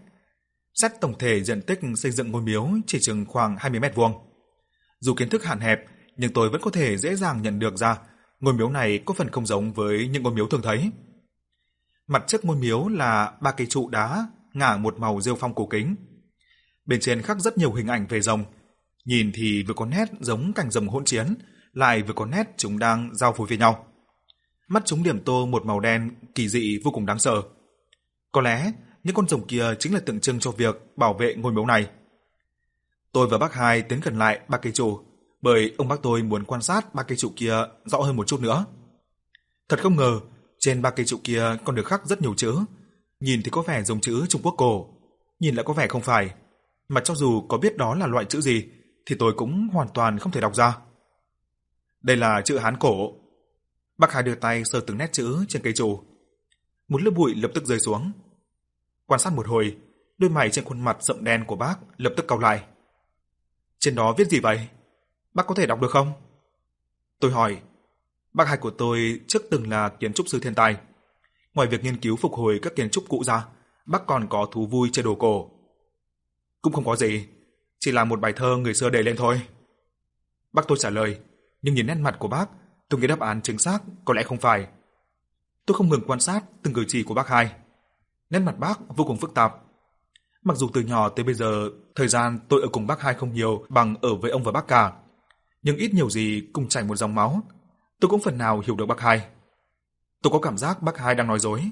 [SPEAKER 1] Xét tổng thể diện tích xây dựng ngôi miếu chỉ chừng khoảng 20 mét vuông. Dù kiến thức hạn hẹp, nhưng tôi vẫn có thể dễ dàng nhận được ra ngôi miếu này có phần không giống với những ngôi miếu thường thấy. Mặt trước ngôi miếu là ba cây trụ đá ngả một màu rêu phong cổ kính. Bên trên khắc rất nhiều hình ảnh về rồng, nhìn thì vừa có nét giống cảnh rồng hỗn chiến, lại vừa có nét chúng đang giao phối với nhau. Mắt chúng điểm tô một màu đen kỳ dị vô cùng đáng sợ. Có lẽ những con rồng kia chính là tượng trưng cho việc bảo vệ ngôi miếu này. Tôi và bác hai tiến gần lại ba cây trụ, bởi ông bác tôi muốn quan sát ba cây trụ kia rõ hơn một chút nữa. Thật không ngờ, trên ba cây trụ kia còn được khắc rất nhiều chữ, nhìn thì có vẻ giống chữ Trung Quốc cổ, nhìn lại có vẻ không phải, mà cho dù có biết đó là loại chữ gì thì tôi cũng hoàn toàn không thể đọc ra. Đây là chữ Hán cổ. Bác Hải đưa tay sờ từng nét chữ trên cây trụ. Một lớp bụi lập tức rơi xuống. Quan sát một hồi, đôi mày trên khuôn mặt rậm đen của bác lập tức cau lại. Trên đó viết gì vậy? Bác có thể đọc được không? Tôi hỏi. Bác hai của tôi trước từng là kiến trúc sư thiên tài. Ngoài việc nghiên cứu phục hồi các kiến trúc cũ ra, bác còn có thú vui chơi đồ cổ. Cũng không có gì, chỉ là một bài thơ người xưa đề lên thôi. Bác tôi trả lời, nhưng nhìn nét mặt của bác, tôi nghĩ đáp án chính xác có lẽ không phải. Tôi không ngừng quan sát từng cử chỉ của bác hai. Nét mặt bác vô cùng phức tạp. Mặc dù từ nhỏ tới bây giờ, thời gian tôi ở cùng bác hai không nhiều bằng ở với ông và bác cả, nhưng ít nhiều gì cùng chảy một dòng máu, tôi cũng phần nào hiểu được bác hai. Tôi có cảm giác bác hai đang nói dối.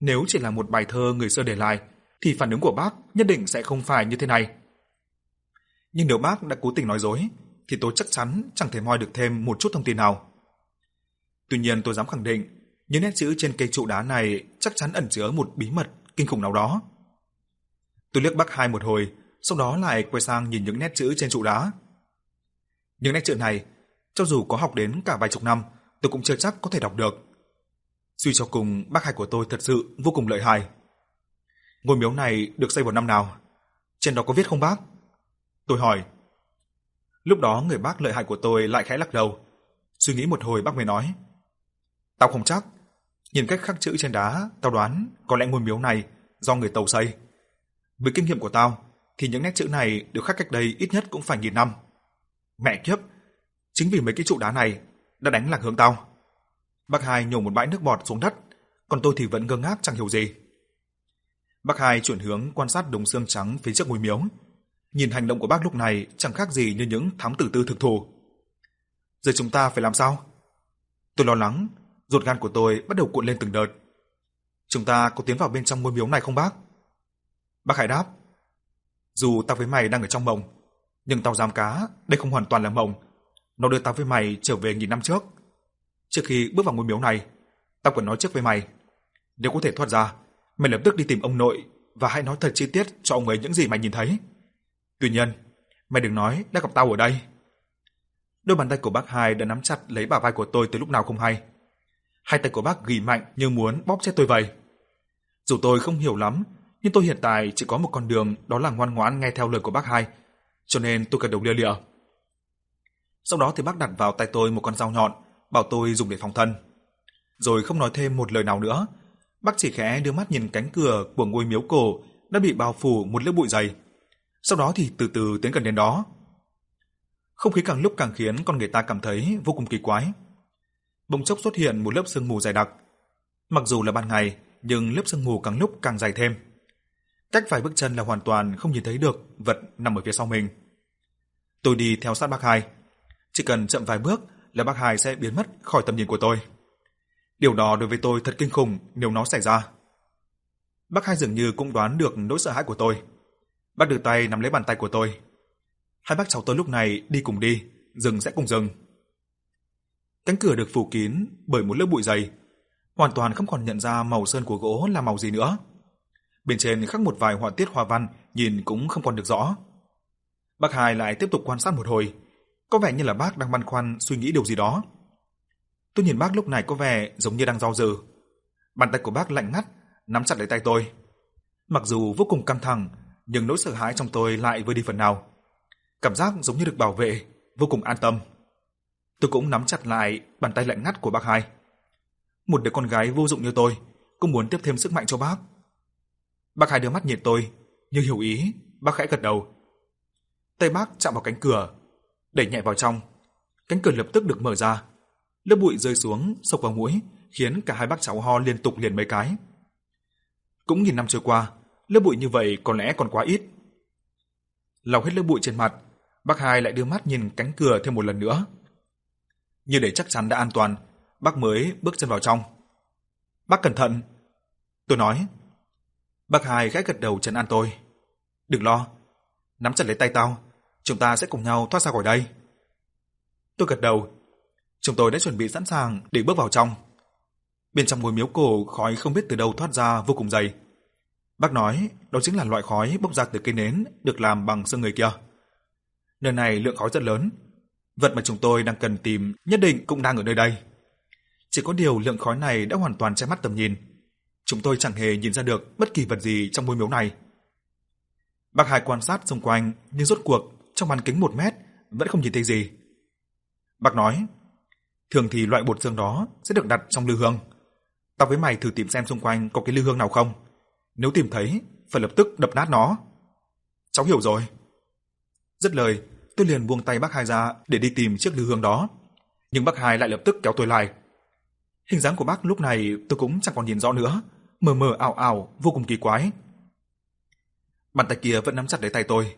[SPEAKER 1] Nếu chỉ là một bài thơ người xưa để lại, thì phản ứng của bác nhất định sẽ không phải như thế này. Nhưng nếu bác đã cố tình nói dối, thì tôi chắc chắn chẳng thể moi được thêm một chút thông tin nào. Tuy nhiên tôi dám khẳng định, những nét chữ trên cây trụ đá này chắc chắn ẩn chứa một bí mật kinh khủng nào đó. Tôi liếc bác hai một hồi, sau đó lại quay sang nhìn những nét chữ trên trụ đá. Những nét chữ này, cho dù có học đến cả vài chục năm, tôi cũng chưa chắc có thể đọc được. Suy cho cùng, bác hai của tôi thật sự vô cùng lợi hại. Ngôi miếu này được xây vào năm nào? Trên đó có viết không bác? Tôi hỏi. Lúc đó người bác lợi hại của tôi lại khẽ lắc đầu. Suy nghĩ một hồi bác mới nói. Tao không chắc. Nhìn cách khắc chữ trên đá, tao đoán có lẽ ngôi miếu này do người Tàu xây. Với kinh nghiệm của tao, thì những nét chữ này được khắc cách đây ít nhất cũng phải nghìn năm. Mẹ kiếp, chính vì mấy cái trụ đá này đã đánh lạc hướng tao. Bác hai nhổ một bãi nước bọt xuống đất, còn tôi thì vẫn ngơ ngác chẳng hiểu gì. Bác hai chuyển hướng quan sát đống xương trắng phía trước ngôi miếu. Nhìn hành động của bác lúc này chẳng khác gì như những thám tử tư thực thù. Giờ chúng ta phải làm sao? Tôi lo lắng, ruột gan của tôi bắt đầu cuộn lên từng đợt. Chúng ta có tiến vào bên trong ngôi miếu này không bác? Bác Hải đáp. Dù tao với mày đang ở trong mộng, nhưng tao dám cá, đây không hoàn toàn là mộng. Nó đưa tao với mày trở về nghìn năm trước. Trước khi bước vào ngôi miếu này, tao còn nói trước với mày. Nếu có thể thoát ra, mày lập tức đi tìm ông nội và hãy nói thật chi tiết cho ông ấy những gì mày nhìn thấy. Tuy nhiên, mày đừng nói đã gặp tao ở đây. Đôi bàn tay của bác hai đã nắm chặt lấy bả vai của tôi từ lúc nào không hay. Hai tay của bác gỉ mạnh như muốn bóp chết tôi vậy. Dù tôi không hiểu lắm, nhưng tôi hiện tại chỉ có một con đường đó là ngoan ngoãn nghe theo lời của bác hai, cho nên tôi cần đầu lia lịa. Sau đó thì bác đặt vào tay tôi một con dao nhọn, bảo tôi dùng để phòng thân. Rồi không nói thêm một lời nào nữa, bác chỉ khẽ đưa mắt nhìn cánh cửa của ngôi miếu cổ đã bị bao phủ một lớp bụi dày. Sau đó thì từ từ tiến gần đến đó. Không khí càng lúc càng khiến con người ta cảm thấy vô cùng kỳ quái. Bỗng chốc xuất hiện một lớp sương mù dày đặc. Mặc dù là ban ngày, nhưng lớp sương mù càng lúc càng dày thêm. Cách vài bước chân là hoàn toàn không nhìn thấy được vật nằm ở phía sau mình. Tôi đi theo sát bác hai. Chỉ cần chậm vài bước là bác hai sẽ biến mất khỏi tầm nhìn của tôi. Điều đó đối với tôi thật kinh khủng nếu nó xảy ra. Bác hai dường như cũng đoán được nỗi sợ hãi của tôi. Bác đưa tay nắm lấy bàn tay của tôi. Hai bác cháu tôi lúc này đi cùng đi, dừng sẽ cùng dừng. Cánh cửa được phủ kín bởi một lớp bụi dày, hoàn toàn không còn nhận ra màu sơn của gỗ là màu gì nữa. Bên trên khắc một vài họa tiết hoa văn, nhìn cũng không còn được rõ. Bác hai lại tiếp tục quan sát một hồi, có vẻ như là bác đang băn khoăn suy nghĩ điều gì đó. Tôi nhìn bác lúc này có vẻ giống như đang do dự. Bàn tay của bác lạnh ngắt, nắm chặt lấy tay tôi. Mặc dù vô cùng căng thẳng, nhưng nỗi sợ hãi trong tôi lại vơi đi phần nào. Cảm giác giống như được bảo vệ, vô cùng an tâm. Tôi cũng nắm chặt lại bàn tay lạnh ngắt của bác hai. Một đứa con gái vô dụng như tôi, cũng muốn tiếp thêm sức mạnh cho bác. Bác hai đưa mắt nhìn tôi, như hiểu ý, bác khẽ gật đầu. Tay bác chạm vào cánh cửa, đẩy nhẹ vào trong. Cánh cửa lập tức được mở ra. Lớp bụi rơi xuống, sộc vào mũi, khiến cả hai bác cháu ho liên tục liền mấy cái. Cũng nghìn năm trôi qua, lớp bụi như vậy có lẽ còn quá ít. Lau hết lớp bụi trên mặt, bác hai lại đưa mắt nhìn cánh cửa thêm một lần nữa như để chắc chắn đã an toàn, bác mới bước chân vào trong. Bác cẩn thận. Tôi nói. Bác hai khẽ gật đầu trấn an tôi. Đừng lo, nắm chặt lấy tay tao, chúng ta sẽ cùng nhau thoát ra khỏi đây. Tôi gật đầu. Chúng tôi đã chuẩn bị sẵn sàng để bước vào trong. Bên trong ngôi miếu cổ khói không biết từ đâu thoát ra vô cùng dày. Bác nói đó chính là loại khói bốc ra từ cây nến được làm bằng xương người kia. Nơi này lượng khói rất lớn. Vật mà chúng tôi đang cần tìm nhất định cũng đang ở nơi đây. Chỉ có điều lượng khói này đã hoàn toàn che mắt tầm nhìn. Chúng tôi chẳng hề nhìn ra được bất kỳ vật gì trong môi miếu này. Bác Hải quan sát xung quanh, nhưng rốt cuộc trong bán kính một mét vẫn không nhìn thấy gì. Bác nói, thường thì loại bột dương đó sẽ được đặt trong lư hương. Tao với mày thử tìm xem xung quanh có cái lư hương nào không. Nếu tìm thấy, phải lập tức đập nát nó. Cháu hiểu rồi. Dứt lời, tôi liền buông tay bác Hai ra để đi tìm chiếc lư hương đó. Nhưng bác Hai lại lập tức kéo tôi lại. Hình dáng của bác lúc này tôi cũng chẳng còn nhìn rõ nữa, mờ mờ ảo ảo, vô cùng kỳ quái. Bàn tay kia vẫn nắm chặt lấy tay tôi,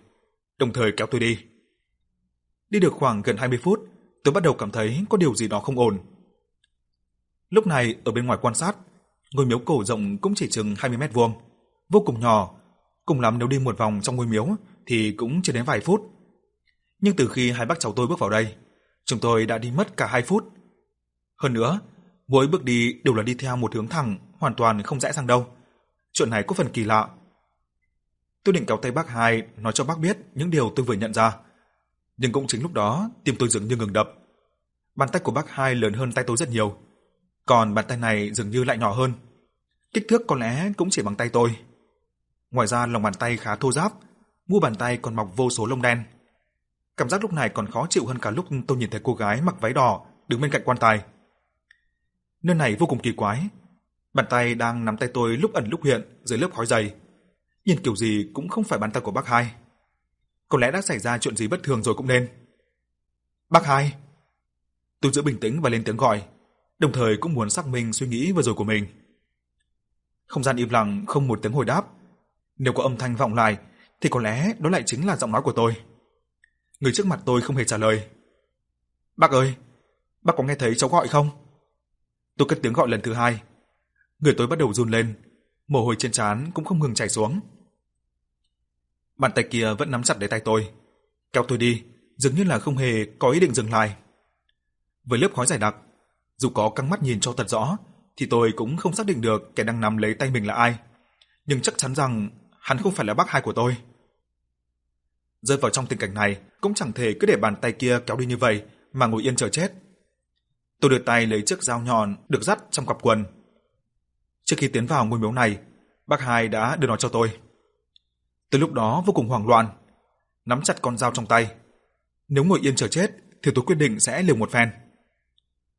[SPEAKER 1] đồng thời kéo tôi đi. Đi được khoảng gần 20 phút, tôi bắt đầu cảm thấy có điều gì đó không ổn. Lúc này ở bên ngoài quan sát, ngôi miếu cổ rộng cũng chỉ chừng 20 mét vuông, vô cùng nhỏ, cùng lắm nếu đi một vòng trong ngôi miếu thì cũng chưa đến vài phút. Nhưng từ khi hai bác cháu tôi bước vào đây, chúng tôi đã đi mất cả 2 phút. Hơn nữa, mỗi bước đi đều là đi theo một hướng thẳng, hoàn toàn không rẽ sang đâu. Chuyện này có phần kỳ lạ. Tôi định kéo tay bác hai nói cho bác biết những điều tôi vừa nhận ra. Nhưng cũng chính lúc đó, tim tôi dường như ngừng đập. Bàn tay của bác hai lớn hơn tay tôi rất nhiều. Còn bàn tay này dường như lại nhỏ hơn. Kích thước có lẽ cũng chỉ bằng tay tôi. Ngoài ra lòng bàn tay khá thô ráp, mu bàn tay còn mọc vô số lông đen. Cảm giác lúc này còn khó chịu hơn cả lúc tôi nhìn thấy cô gái mặc váy đỏ đứng bên cạnh quan tài. Nơi này vô cùng kỳ quái. Bàn tay đang nắm tay tôi lúc ẩn lúc hiện dưới lớp khói dày nhìn kiểu gì cũng không phải bàn tay của bác hai. Có lẽ đã xảy ra chuyện gì bất thường rồi cũng nên. Bác hai! Tôi giữ bình tĩnh và lên tiếng gọi, đồng thời cũng muốn xác minh suy nghĩ vừa rồi của mình. Không gian im lặng không một tiếng hồi đáp. Nếu có âm thanh vọng lại, thì có lẽ đó lại chính là giọng nói của tôi. Người trước mặt tôi không hề trả lời. Bác ơi, bác có nghe thấy cháu gọi không? Tôi cất tiếng gọi lần thứ hai. Người tôi bắt đầu run lên, mồ hôi trên trán cũng không ngừng chảy xuống. Bàn tay kia vẫn nắm chặt lấy tay tôi, kéo tôi đi, dường như là không hề có ý định dừng lại. Với lớp khói dày đặc, dù có căng mắt nhìn cho thật rõ, thì tôi cũng không xác định được kẻ đang nắm lấy tay mình là ai, nhưng chắc chắn rằng hắn không phải là bác hai của tôi. Rơi vào trong tình cảnh này, cũng chẳng thể cứ để bàn tay kia kéo đi như vậy mà ngồi yên chờ chết. Tôi đưa tay lấy chiếc dao nhọn được dắt trong cặp quần. Trước khi tiến vào ngôi miếu này, bác hai đã đưa nó cho tôi. Từ lúc đó vô cùng hoảng loạn, nắm chặt con dao trong tay. Nếu ngồi yên chờ chết thì tôi quyết định sẽ liều một phen.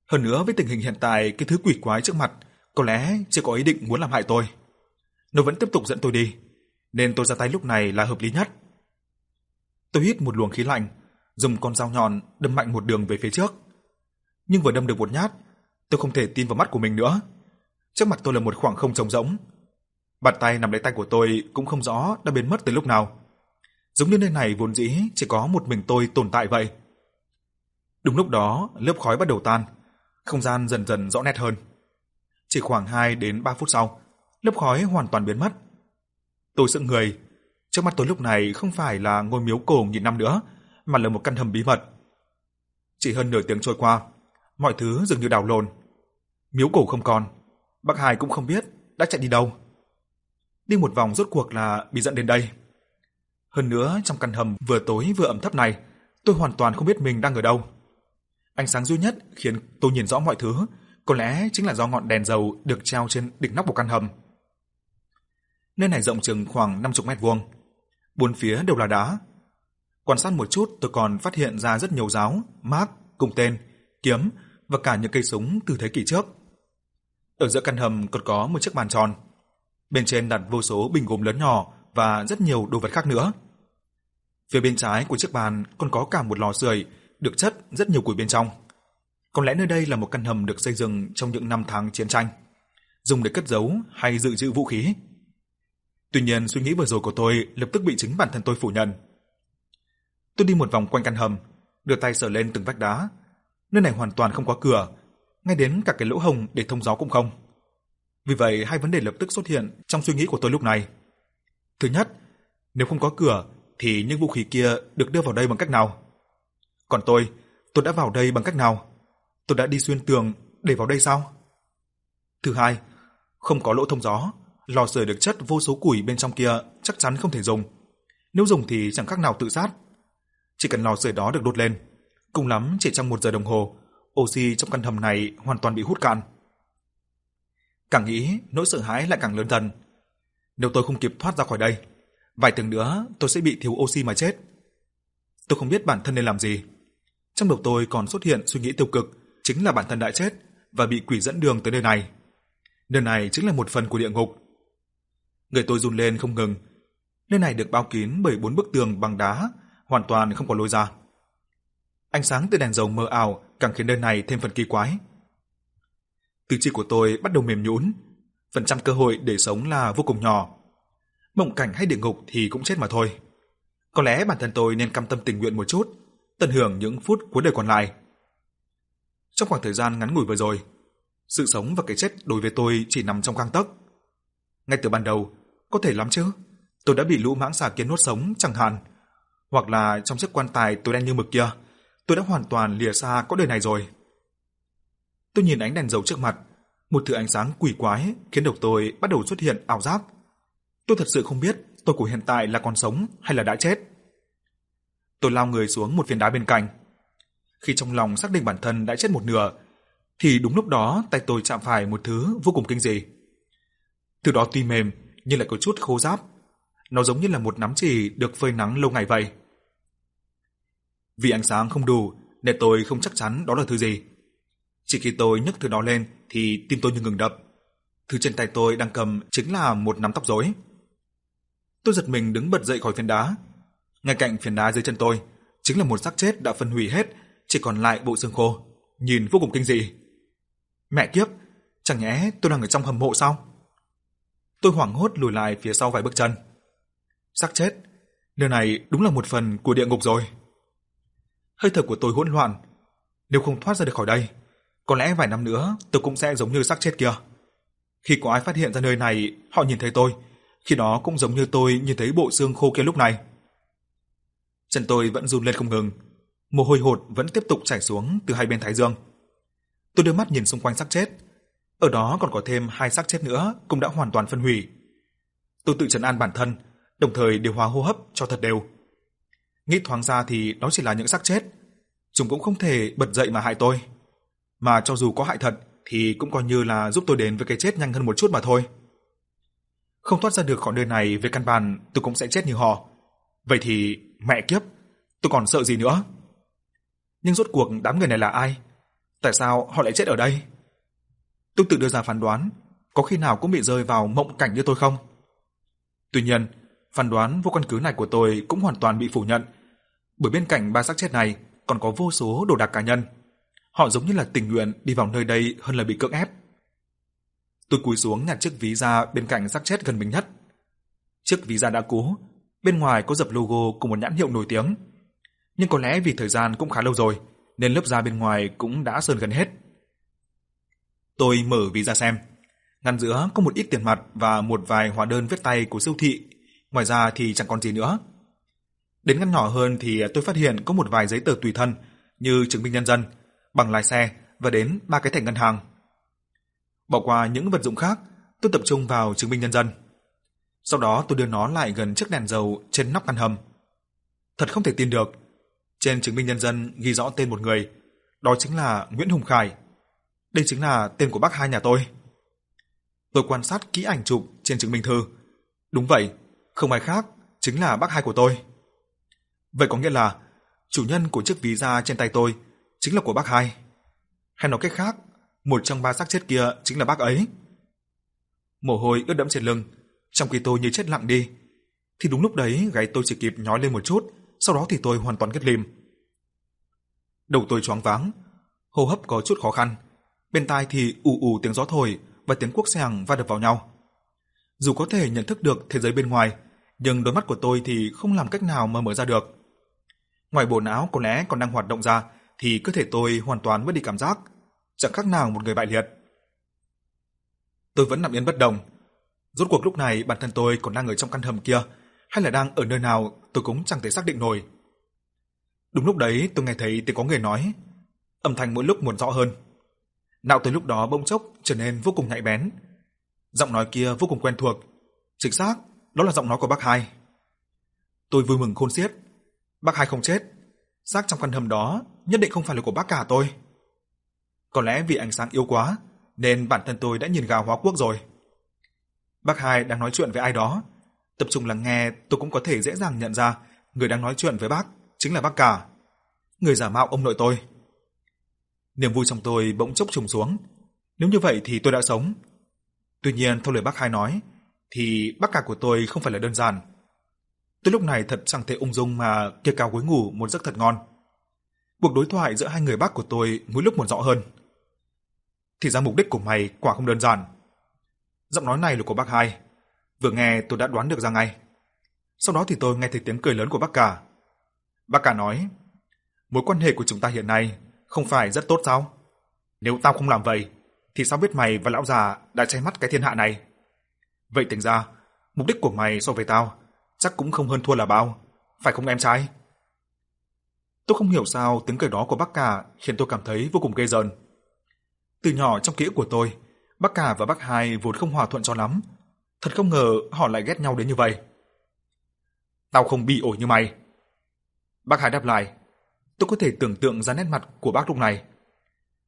[SPEAKER 1] Hơn nữa với tình hình hiện tại cái thứ quỷ quái trước mặt có lẽ chưa có ý định muốn làm hại tôi. Nó vẫn tiếp tục dẫn tôi đi, nên tôi ra tay lúc này là hợp lý nhất. Tôi hít một luồng khí lạnh, dùng con dao nhọn đâm mạnh một đường về phía trước. Nhưng vừa đâm được một nhát, tôi không thể tin vào mắt của mình nữa. Trước mặt tôi là một khoảng không trống rỗng, Bàn tay nằm lấy tay của tôi cũng không rõ đã biến mất từ lúc nào. Giống như nơi này vốn dĩ chỉ có một mình tôi tồn tại vậy. Đúng lúc đó, lớp khói bắt đầu tan, không gian dần dần rõ nét hơn. Chỉ khoảng 2 đến 3 phút sau, lớp khói hoàn toàn biến mất. Tôi sững người, trước mắt tôi lúc này không phải là ngôi miếu cổ nhìn năm nữa, mà là một căn hầm bí mật. Chỉ hơn nửa tiếng trôi qua, mọi thứ dường như đảo lộn. Miếu cổ không còn, bắc Hải cũng không biết đã chạy đi đâu đi một vòng rốt cuộc là bị dẫn đến đây. Hơn nữa, trong căn hầm vừa tối vừa ẩm thấp này, tôi hoàn toàn không biết mình đang ở đâu. Ánh sáng duy nhất khiến tôi nhìn rõ mọi thứ, có lẽ chính là do ngọn đèn dầu được treo trên đỉnh nóc của căn hầm. Nơi này rộng chừng khoảng 50 mét vuông, bốn phía đều là đá. Quan sát một chút tôi còn phát hiện ra rất nhiều giáo, mác, cùng tên, kiếm và cả những cây súng từ thế kỷ trước. Ở giữa căn hầm còn có một chiếc bàn tròn, Bên trên đặt vô số bình gốm lớn nhỏ và rất nhiều đồ vật khác nữa. Phía bên trái của chiếc bàn còn có cả một lò sưởi được chất rất nhiều củi bên trong. Có lẽ nơi đây là một căn hầm được xây dựng trong những năm tháng chiến tranh, dùng để cất giấu hay dự trữ vũ khí. Tuy nhiên, suy nghĩ vừa rồi của tôi lập tức bị chính bản thân tôi phủ nhận. Tôi đi một vòng quanh căn hầm, đưa tay sờ lên từng vách đá. Nơi này hoàn toàn không có cửa, ngay đến cả cái lỗ hồng để thông gió cũng không. Vì vậy, hai vấn đề lập tức xuất hiện trong suy nghĩ của tôi lúc này. Thứ nhất, nếu không có cửa thì những vũ khí kia được đưa vào đây bằng cách nào? Còn tôi, tôi đã vào đây bằng cách nào? Tôi đã đi xuyên tường để vào đây sao? Thứ hai, không có lỗ thông gió, lò sưởi được chất vô số củi bên trong kia chắc chắn không thể dùng. Nếu dùng thì chẳng khác nào tự sát. Chỉ cần lò sưởi đó được đốt lên, cùng lắm chỉ trong một giờ đồng hồ, oxy trong căn hầm này hoàn toàn bị hút cạn. Càng nghĩ, nỗi sợ hãi lại càng lớn dần. Nếu tôi không kịp thoát ra khỏi đây, vài tiếng nữa tôi sẽ bị thiếu oxy mà chết. Tôi không biết bản thân nên làm gì. Trong đầu tôi còn xuất hiện suy nghĩ tiêu cực, chính là bản thân đã chết và bị quỷ dẫn đường tới nơi này. Nơi này chính là một phần của địa ngục. Người tôi run lên không ngừng. Nơi này được bao kín bởi bốn bức tường bằng đá, hoàn toàn không có lối ra. Ánh sáng từ đèn dầu mờ ảo càng khiến nơi này thêm phần kỳ quái. Tứ chi của tôi bắt đầu mềm nhũn, phần trăm cơ hội để sống là vô cùng nhỏ. Mộng cảnh hay địa ngục thì cũng chết mà thôi. Có lẽ bản thân tôi nên cam tâm tình nguyện một chút, tận hưởng những phút cuối đời còn lại. Trong khoảng thời gian ngắn ngủi vừa rồi, sự sống và cái chết đối với tôi chỉ nằm trong gang tấc. Ngay từ ban đầu, có thể lắm chứ, tôi đã bị lũ mãng xà kiến nuốt sống chẳng hạn, hoặc là trong chiếc quan tài tối đen như mực kia, tôi đã hoàn toàn lìa xa có đời này rồi. Tôi nhìn ánh đèn dầu trước mặt, một thứ ánh sáng quỷ quái khiến đầu tôi bắt đầu xuất hiện ảo giác. Tôi thật sự không biết tôi của hiện tại là còn sống hay là đã chết. Tôi lao người xuống một viên đá bên cạnh. Khi trong lòng xác định bản thân đã chết một nửa, thì đúng lúc đó tay tôi chạm phải một thứ vô cùng kinh dị từ đó tuy mềm nhưng lại có chút khô ráp. Nó giống như là một nắm chỉ được phơi nắng lâu ngày vậy. Vì ánh sáng không đủ nên tôi không chắc chắn đó là thứ gì. Chỉ khi tôi nhấc thứ đó lên thì tim tôi như ngừng đập. Thứ trên tay tôi đang cầm chính là một nắm tóc rối. Tôi giật mình đứng bật dậy khỏi phiến đá. Ngay cạnh phiến đá dưới chân tôi chính là một xác chết đã phân hủy hết, chỉ còn lại bộ xương khô, nhìn vô cùng kinh dị. Mẹ kiếp, chẳng nhẽ tôi đang ở trong hầm mộ sao? Tôi hoảng hốt lùi lại phía sau vài bước chân. Xác chết, nơi này đúng là một phần của địa ngục rồi. Hơi thở của tôi hỗn loạn, nếu không thoát ra được khỏi đây, có lẽ vài năm nữa tôi cũng sẽ giống như xác chết kia. Khi có ai phát hiện ra nơi này, họ nhìn thấy tôi, khi đó cũng giống như tôi nhìn thấy bộ xương khô kia lúc này. Chân tôi vẫn run lên không ngừng, mồ hôi hột vẫn tiếp tục chảy xuống từ hai bên thái dương. Tôi đưa mắt nhìn xung quanh xác chết, ở đó còn có thêm hai xác chết nữa cũng đã hoàn toàn phân hủy. Tôi tự trấn an bản thân, đồng thời điều hòa hô hấp cho thật đều. Nghĩ thoáng ra thì đó chỉ là những xác chết, chúng cũng không thể bật dậy mà hại tôi. Mà cho dù có hại thật thì cũng coi như là giúp tôi đến với cái chết nhanh hơn một chút mà thôi. Không thoát ra được khỏi nơi này về căn bản tôi cũng sẽ chết như họ. Vậy thì mẹ kiếp, tôi còn sợ gì nữa? Nhưng rốt cuộc đám người này là ai? Tại sao họ lại chết ở đây? Tôi tự đưa ra phán đoán, có khi nào cũng bị rơi vào mộng cảnh như tôi không? Tuy nhiên, phán đoán vô căn cứ này của tôi cũng hoàn toàn bị phủ nhận, bởi bên cạnh ba xác chết này còn có vô số đồ đạc cá nhân. Họ giống như là tình nguyện đi vào nơi đây hơn là bị cưỡng ép. Tôi cúi xuống nhặt chiếc ví da bên cạnh xác chết gần mình nhất. Chiếc ví da đã cũ, bên ngoài có dập logo của một nhãn hiệu nổi tiếng. Nhưng có lẽ vì thời gian cũng khá lâu rồi, nên lớp da bên ngoài cũng đã sơn gần hết. Tôi mở ví ra xem. Ngăn giữa có một ít tiền mặt và một vài hóa đơn viết tay của siêu thị, ngoài ra thì chẳng còn gì nữa. Đến ngăn nhỏ hơn thì tôi phát hiện có một vài giấy tờ tùy thân như chứng minh nhân dân, bằng lái xe và đến ba cái thẻ ngân hàng. Bỏ qua những vật dụng khác, tôi tập trung vào chứng minh nhân dân. Sau đó tôi đưa nó lại gần chiếc đèn dầu trên nóc căn hầm. Thật không thể tin được, trên chứng minh nhân dân ghi rõ tên một người, đó chính là Nguyễn Hùng Khải. Đây chính là tên của bác hai nhà tôi. Tôi quan sát kỹ ảnh chụp trên chứng minh thư. Đúng vậy, không ai khác, chính là bác hai của tôi. Vậy có nghĩa là chủ nhân của chiếc ví da trên tay tôi chính là của bác hai. Hay nói cách khác, một trong ba xác chết kia chính là bác ấy. Mồ hôi ướt đẫm trên lưng, trong khi tôi như chết lặng đi. Thì đúng lúc đấy gáy tôi chỉ kịp nhói lên một chút, sau đó thì tôi hoàn toàn kết lim. Đầu tôi choáng váng, hô hấp có chút khó khăn, bên tai thì ù ù tiếng gió thổi và tiếng cuốc hàng va đập vào nhau. Dù có thể nhận thức được thế giới bên ngoài, nhưng đôi mắt của tôi thì không làm cách nào mà mở ra được. Ngoài bộ não có lẽ còn đang hoạt động ra, thì cơ thể tôi hoàn toàn mất đi cảm giác, chẳng khác nào một người bại liệt. Tôi vẫn nằm yên bất động. Rốt cuộc lúc này bản thân tôi còn đang ở trong căn hầm kia hay là đang ở nơi nào tôi cũng chẳng thể xác định nổi. Đúng lúc đấy tôi nghe thấy tiếng có người nói, âm thanh mỗi lúc muộn rõ hơn. Nạo tới lúc đó bỗng chốc trở nên vô cùng nhạy bén. Giọng nói kia vô cùng quen thuộc, chính xác, đó là giọng nói của bác Hai. Tôi vui mừng khôn xiết. Bác Hai không chết, xác trong căn hầm đó nhất định không phải là của bác cả tôi. Có lẽ vì ánh sáng yếu quá, nên bản thân tôi đã nhìn gào hóa quốc rồi. Bác Hai đang nói chuyện với ai đó, tập trung lắng nghe, tôi cũng có thể dễ dàng nhận ra người đang nói chuyện với bác chính là bác cả, người giả mạo ông nội tôi. Niềm vui trong tôi bỗng chốc trùng xuống. Nếu như vậy thì tôi đã sống. Tuy nhiên, theo lời bác hai nói, thì bác cả của tôi không phải là đơn giản. Tôi lúc này thật chẳng thể ung dung mà kia cao gối ngủ một giấc thật ngon. Cuộc đối thoại giữa hai người bác của tôi mỗi lúc một rõ hơn. Thì ra mục đích của mày quả không đơn giản. Giọng nói này là của bác hai. Vừa nghe tôi đã đoán được ra ngay. Sau đó thì tôi nghe thấy tiếng cười lớn của bác cả. Bác cả nói, mối quan hệ của chúng ta hiện nay không phải rất tốt sao? Nếu tao không làm vậy, thì sao biết mày và lão già đã che mắt cái thiên hạ này? Vậy tính ra, mục đích của mày so với tao chắc cũng không hơn thua là bao, phải không em trai? Tôi không hiểu sao tiếng cười đó của bác cả khiến tôi cảm thấy vô cùng ghê rợn. Từ nhỏ trong ký ức của tôi, bác cả và bác hai vốn không hòa thuận cho lắm. Thật không ngờ họ lại ghét nhau đến như vậy. Tao không bị ổi như mày. Bác hai đáp lại, Tôi có thể tưởng tượng ra nét mặt của bác lúc này.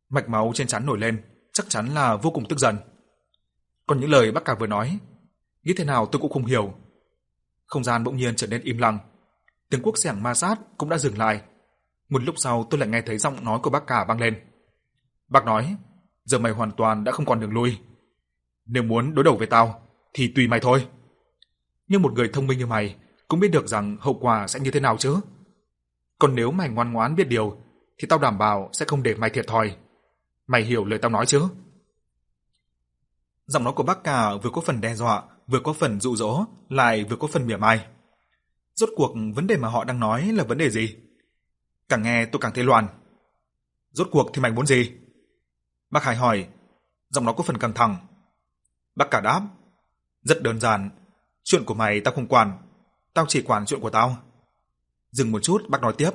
[SPEAKER 1] Mạch máu trên trán nổi lên, chắc chắn là vô cùng tức giận. Còn những lời bác cả vừa nói, nghĩ thế nào tôi cũng không hiểu. Không gian bỗng nhiên trở nên im lặng. Tiếng quốc xẻng ma sát cũng đã dừng lại. Một lúc sau tôi lại nghe thấy giọng nói của bác cả vang lên. Bác nói, giờ mày hoàn toàn đã không còn đường lui. Nếu muốn đối đầu với tao, thì tùy mày thôi. Nhưng một người thông minh như mày cũng biết được rằng hậu quả sẽ như thế nào chứ. Còn nếu mày ngoan ngoãn biết điều, thì tao đảm bảo sẽ không để mày thiệt thòi. Mày hiểu lời tao nói chứ? Giọng nói của bác cả vừa có phần đe dọa, vừa có phần dụ dỗ, lại vừa có phần mỉa mai. Rốt cuộc vấn đề mà họ đang nói là vấn đề gì? Càng nghe tôi càng thấy loạn. Rốt cuộc thì mày muốn gì? Bác Hải hỏi, giọng nói có phần căng thẳng. Bác cả đáp, rất đơn giản, chuyện của mày tao không quản, tao chỉ quản chuyện của tao. Dừng một chút, bác nói tiếp.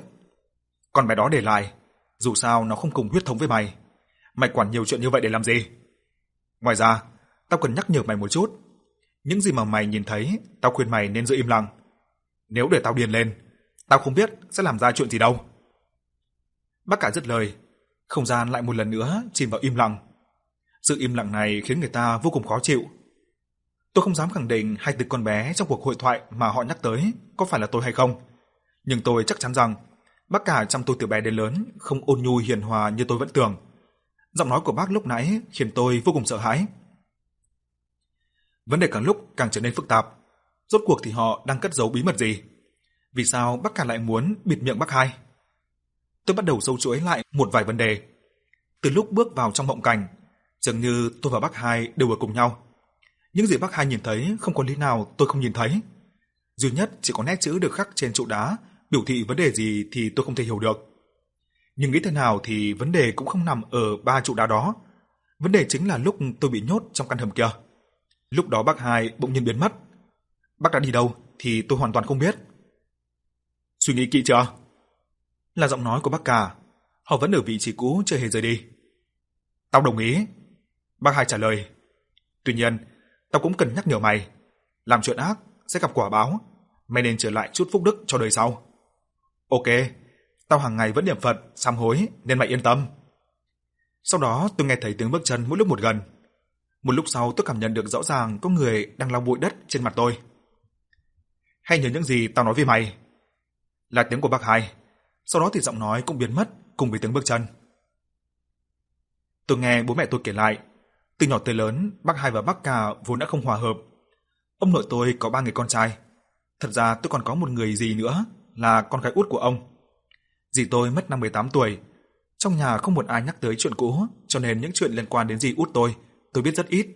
[SPEAKER 1] Con bé đó để lại, dù sao nó không cùng huyết thống với mày. Mày quản nhiều chuyện như vậy để làm gì? Ngoài ra, tao cần nhắc nhở mày một chút. Những gì mà mày nhìn thấy, tao khuyên mày nên giữ im lặng. Nếu để tao điên lên, tao không biết sẽ làm ra chuyện gì đâu. Bác cả dứt lời, không gian lại một lần nữa chìm vào im lặng. Sự im lặng này khiến người ta vô cùng khó chịu. Tôi không dám khẳng định hai từ con bé trong cuộc hội thoại mà họ nhắc tới có phải là tôi hay không nhưng tôi chắc chắn rằng bác cả chăm tôi từ bé đến lớn không ôn nhu hiền hòa như tôi vẫn tưởng. Giọng nói của bác lúc nãy khiến tôi vô cùng sợ hãi. Vấn đề càng lúc càng trở nên phức tạp. Rốt cuộc thì họ đang cất giấu bí mật gì? Vì sao bác cả lại muốn bịt miệng bác hai? Tôi bắt đầu sâu chuỗi lại một vài vấn đề. Từ lúc bước vào trong mộng cảnh, dường như tôi và bác hai đều ở cùng nhau. Những gì bác hai nhìn thấy không có lý nào tôi không nhìn thấy. Duy nhất chỉ có nét chữ được khắc trên trụ đá biểu thị vấn đề gì thì tôi không thể hiểu được. Nhưng nghĩ thế nào thì vấn đề cũng không nằm ở ba trụ đá đó. Vấn đề chính là lúc tôi bị nhốt trong căn hầm kia. Lúc đó bác hai bỗng nhiên biến mất. Bác đã đi đâu thì tôi hoàn toàn không biết. Suy nghĩ kỹ chưa? Là giọng nói của bác cả. Họ vẫn ở vị trí cũ chưa hề rời đi. Tao đồng ý. Bác hai trả lời. Tuy nhiên, tao cũng cần nhắc nhở mày. Làm chuyện ác sẽ gặp quả báo. Mày nên trở lại chút phúc đức cho đời sau. Ok, tao hàng ngày vẫn niệm Phật, sám hối nên mày yên tâm. Sau đó tôi nghe thấy tiếng bước chân mỗi lúc một gần. Một lúc sau tôi cảm nhận được rõ ràng có người đang lau bụi đất trên mặt tôi. Hay nhớ những gì tao nói với mày? Là tiếng của bác hai. Sau đó thì giọng nói cũng biến mất cùng với tiếng bước chân. Tôi nghe bố mẹ tôi kể lại, từ nhỏ tới lớn, bác hai và bác cả vốn đã không hòa hợp. Ông nội tôi có ba người con trai. Thật ra tôi còn có một người gì nữa là con gái út của ông. Dì tôi mất năm 18 tuổi. Trong nhà không một ai nhắc tới chuyện cũ, cho nên những chuyện liên quan đến dì út tôi, tôi biết rất ít.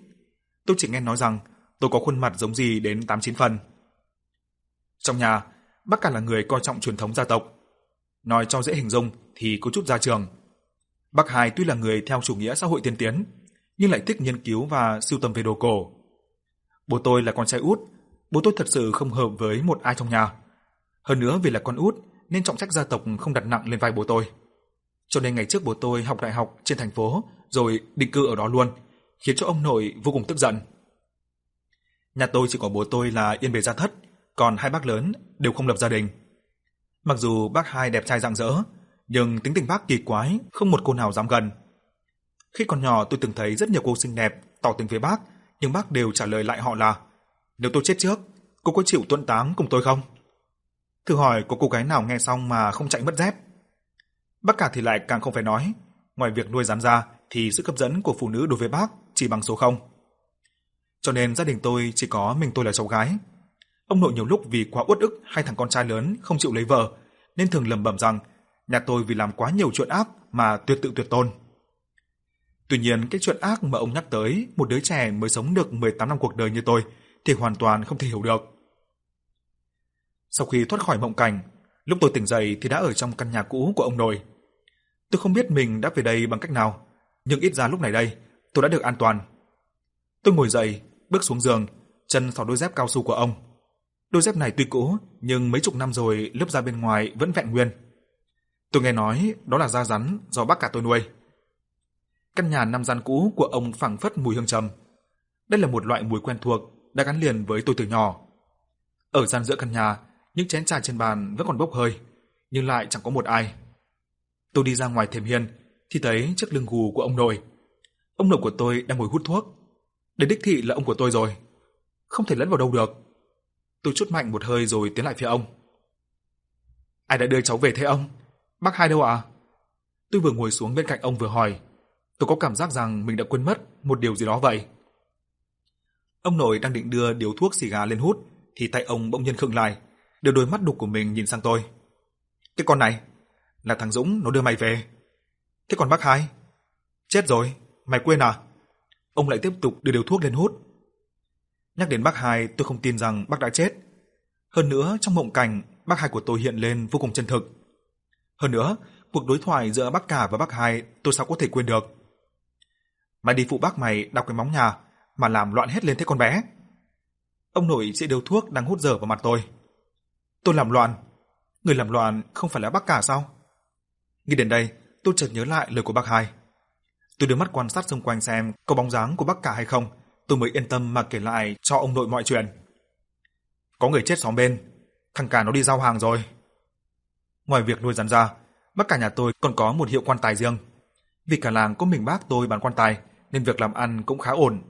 [SPEAKER 1] Tôi chỉ nghe nói rằng tôi có khuôn mặt giống dì đến 8-9 phần. Trong nhà, bác cả là người coi trọng truyền thống gia tộc. Nói cho dễ hình dung thì có chút gia trường. Bác Hai tuy là người theo chủ nghĩa xã hội tiên tiến, nhưng lại thích nghiên cứu và sưu tầm về đồ cổ. Bố tôi là con trai út, bố tôi thật sự không hợp với một ai trong nhà. Hơn nữa vì là con út nên trọng trách gia tộc không đặt nặng lên vai bố tôi. Cho nên ngày trước bố tôi học đại học trên thành phố rồi định cư ở đó luôn, khiến cho ông nội vô cùng tức giận. Nhà tôi chỉ có bố tôi là yên bề gia thất, còn hai bác lớn đều không lập gia đình. Mặc dù bác hai đẹp trai rạng rỡ, nhưng tính tình bác kỳ quái, không một cô nào dám gần. Khi còn nhỏ tôi từng thấy rất nhiều cô xinh đẹp tỏ tình với bác, nhưng bác đều trả lời lại họ là nếu tôi chết trước, cô có chịu tuân táng cùng tôi không? Thử hỏi có cô gái nào nghe xong mà không chạy mất dép? Bác cả thì lại càng không phải nói, ngoài việc nuôi rắn ra thì sự hấp dẫn của phụ nữ đối với bác chỉ bằng số không. Cho nên gia đình tôi chỉ có mình tôi là cháu gái. Ông nội nhiều lúc vì quá uất ức hai thằng con trai lớn không chịu lấy vợ, nên thường lầm bầm rằng nhà tôi vì làm quá nhiều chuyện ác mà tuyệt tự tuyệt tôn. Tuy nhiên, cái chuyện ác mà ông nhắc tới một đứa trẻ mới sống được 18 năm cuộc đời như tôi thì hoàn toàn không thể hiểu được. Sau khi thoát khỏi mộng cảnh, lúc tôi tỉnh dậy thì đã ở trong căn nhà cũ của ông nội. Tôi không biết mình đã về đây bằng cách nào, nhưng ít ra lúc này đây, tôi đã được an toàn. Tôi ngồi dậy, bước xuống giường, chân xỏ đôi dép cao su của ông. Đôi dép này tuy cũ, nhưng mấy chục năm rồi lớp da bên ngoài vẫn vẹn nguyên. Tôi nghe nói đó là da rắn do bác cả tôi nuôi. Căn nhà năm gian cũ của ông phảng phất mùi hương trầm. Đây là một loại mùi quen thuộc đã gắn liền với tôi từ nhỏ. Ở gian giữa căn nhà, những chén trà trên bàn vẫn còn bốc hơi, nhưng lại chẳng có một ai. Tôi đi ra ngoài thềm hiên thì thấy chiếc lưng gù của ông nội. Ông nội của tôi đang ngồi hút thuốc. Đến đích thị là ông của tôi rồi. Không thể lẫn vào đâu được. Tôi chút mạnh một hơi rồi tiến lại phía ông. Ai đã đưa cháu về thế ông? Bác hai đâu ạ? À? Tôi vừa ngồi xuống bên cạnh ông vừa hỏi. Tôi có cảm giác rằng mình đã quên mất một điều gì đó vậy. Ông nội đang định đưa điếu thuốc xì gà lên hút thì tay ông bỗng nhiên khựng lại, đưa đôi mắt đục của mình nhìn sang tôi. Cái con này, là thằng Dũng nó đưa mày về. Thế còn bác hai? Chết rồi, mày quên à? Ông lại tiếp tục đưa điếu thuốc lên hút. Nhắc đến bác hai, tôi không tin rằng bác đã chết. Hơn nữa, trong mộng cảnh, bác hai của tôi hiện lên vô cùng chân thực. Hơn nữa, cuộc đối thoại giữa bác cả và bác hai tôi sao có thể quên được. Mày đi phụ bác mày đọc cái móng nhà mà làm loạn hết lên thế con bé. Ông nội sẽ điếu thuốc đang hút dở vào mặt tôi. Tôi làm loạn. Người làm loạn không phải là bác cả sao? Nghĩ đến đây, tôi chợt nhớ lại lời của bác hai. Tôi đưa mắt quan sát xung quanh xem có bóng dáng của bác cả hay không, tôi mới yên tâm mà kể lại cho ông nội mọi chuyện. Có người chết xóm bên, thằng cả nó đi giao hàng rồi. Ngoài việc nuôi rắn ra, bác cả nhà tôi còn có một hiệu quan tài riêng. Vì cả làng có mình bác tôi bán quan tài, nên việc làm ăn cũng khá ổn.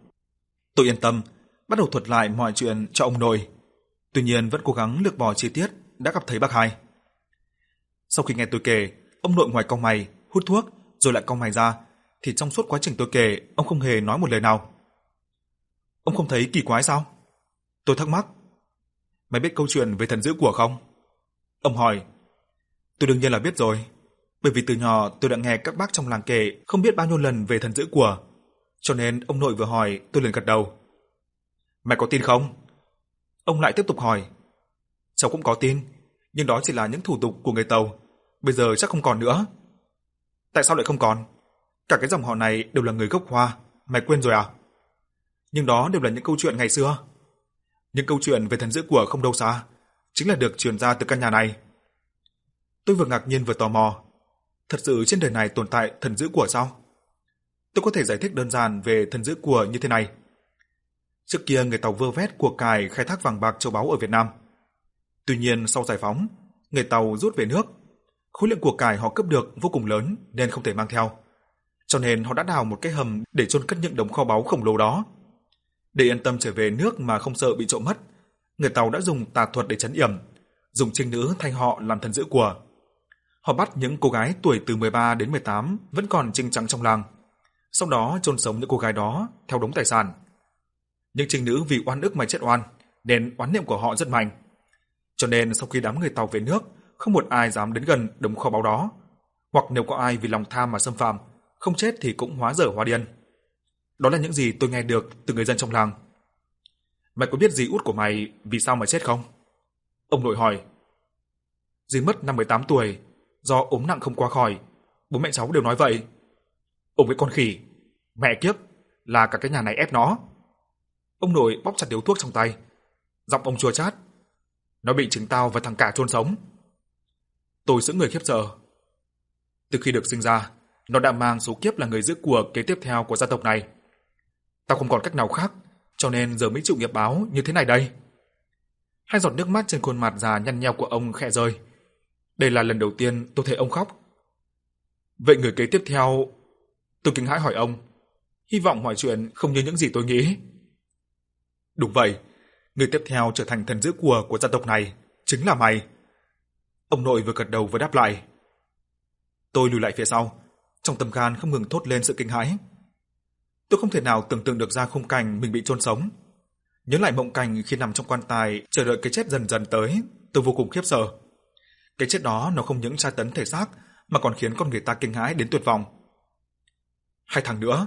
[SPEAKER 1] Tôi yên tâm, bắt đầu thuật lại mọi chuyện cho ông nội. Tuy nhiên vẫn cố gắng lược bỏ chi tiết đã gặp thấy bác hai. Sau khi nghe tôi kể, ông nội ngoài cong mày, hút thuốc, rồi lại cong mày ra, thì trong suốt quá trình tôi kể, ông không hề nói một lời nào. Ông không thấy kỳ quái sao? Tôi thắc mắc. Mày biết câu chuyện về thần dữ của không? Ông hỏi. Tôi đương nhiên là biết rồi, bởi vì từ nhỏ tôi đã nghe các bác trong làng kể không biết bao nhiêu lần về thần dữ của, cho nên ông nội vừa hỏi tôi liền gật đầu. Mày có tin không? Ông lại tiếp tục hỏi. Cháu cũng có tin, nhưng đó chỉ là những thủ tục của người Tàu, bây giờ chắc không còn nữa. Tại sao lại không còn? Cả cái dòng họ này đều là người gốc Hoa, mày quên rồi à? Nhưng đó đều là những câu chuyện ngày xưa. Những câu chuyện về thần dữ của không đâu xa, chính là được truyền ra từ căn nhà này. Tôi vừa ngạc nhiên vừa tò mò. Thật sự trên đời này tồn tại thần dữ của sao? Tôi có thể giải thích đơn giản về thần dữ của như thế này. Trước kia người Tàu vơ vét của cải khai thác vàng bạc châu báu ở Việt Nam. Tuy nhiên sau giải phóng, người Tàu rút về nước. Khối lượng của cải họ cướp được vô cùng lớn nên không thể mang theo. Cho nên họ đã đào một cái hầm để chôn cất những đống kho báu khổng lồ đó. Để yên tâm trở về nước mà không sợ bị trộm mất, người Tàu đã dùng tà thuật để trấn yểm, dùng trinh nữ thay họ làm thần giữ của. Họ bắt những cô gái tuổi từ 13 đến 18 vẫn còn trinh trắng trong làng. Sau đó chôn sống những cô gái đó theo đống tài sản. Những trinh nữ vì oan ức mà chết oan, nên oán niệm của họ rất mạnh. Cho nên sau khi đám người Tàu về nước, không một ai dám đến gần đống kho báu đó. Hoặc nếu có ai vì lòng tham mà xâm phạm, không chết thì cũng hóa dở hóa điên. Đó là những gì tôi nghe được từ người dân trong làng. Mày có biết dì út của mày vì sao mà chết không? Ông nội hỏi. Dì mất năm 18 tuổi, do ốm nặng không qua khỏi. Bố mẹ cháu đều nói vậy. Ông với con khỉ, mẹ kiếp, là cả cái nhà này ép nó. Ông nội bóp chặt điếu thuốc trong tay, giọng ông chua chát. Nó bị chính tao và thằng cả chôn sống. Tôi giữ người khiếp sợ. Từ khi được sinh ra, nó đã mang số kiếp là người giữ của kế tiếp theo của gia tộc này. Tao không còn cách nào khác, cho nên giờ mới chịu nghiệp báo như thế này đây. Hai giọt nước mắt trên khuôn mặt già nhăn nheo của ông khẽ rơi. Đây là lần đầu tiên tôi thấy ông khóc. Vậy người kế tiếp theo... Tôi kinh hãi hỏi ông. Hy vọng mọi chuyện không như những gì tôi nghĩ. Đúng vậy, người tiếp theo trở thành thần giữ của của gia tộc này chính là mày. Ông nội vừa gật đầu vừa đáp lại. Tôi lùi lại phía sau, trong tâm can không ngừng thốt lên sự kinh hãi. Tôi không thể nào tưởng tượng được ra khung cảnh mình bị chôn sống. Nhớ lại mộng cảnh khi nằm trong quan tài chờ đợi cái chết dần dần tới, tôi vô cùng khiếp sợ. Cái chết đó nó không những tra tấn thể xác mà còn khiến con người ta kinh hãi đến tuyệt vọng. Hai tháng nữa,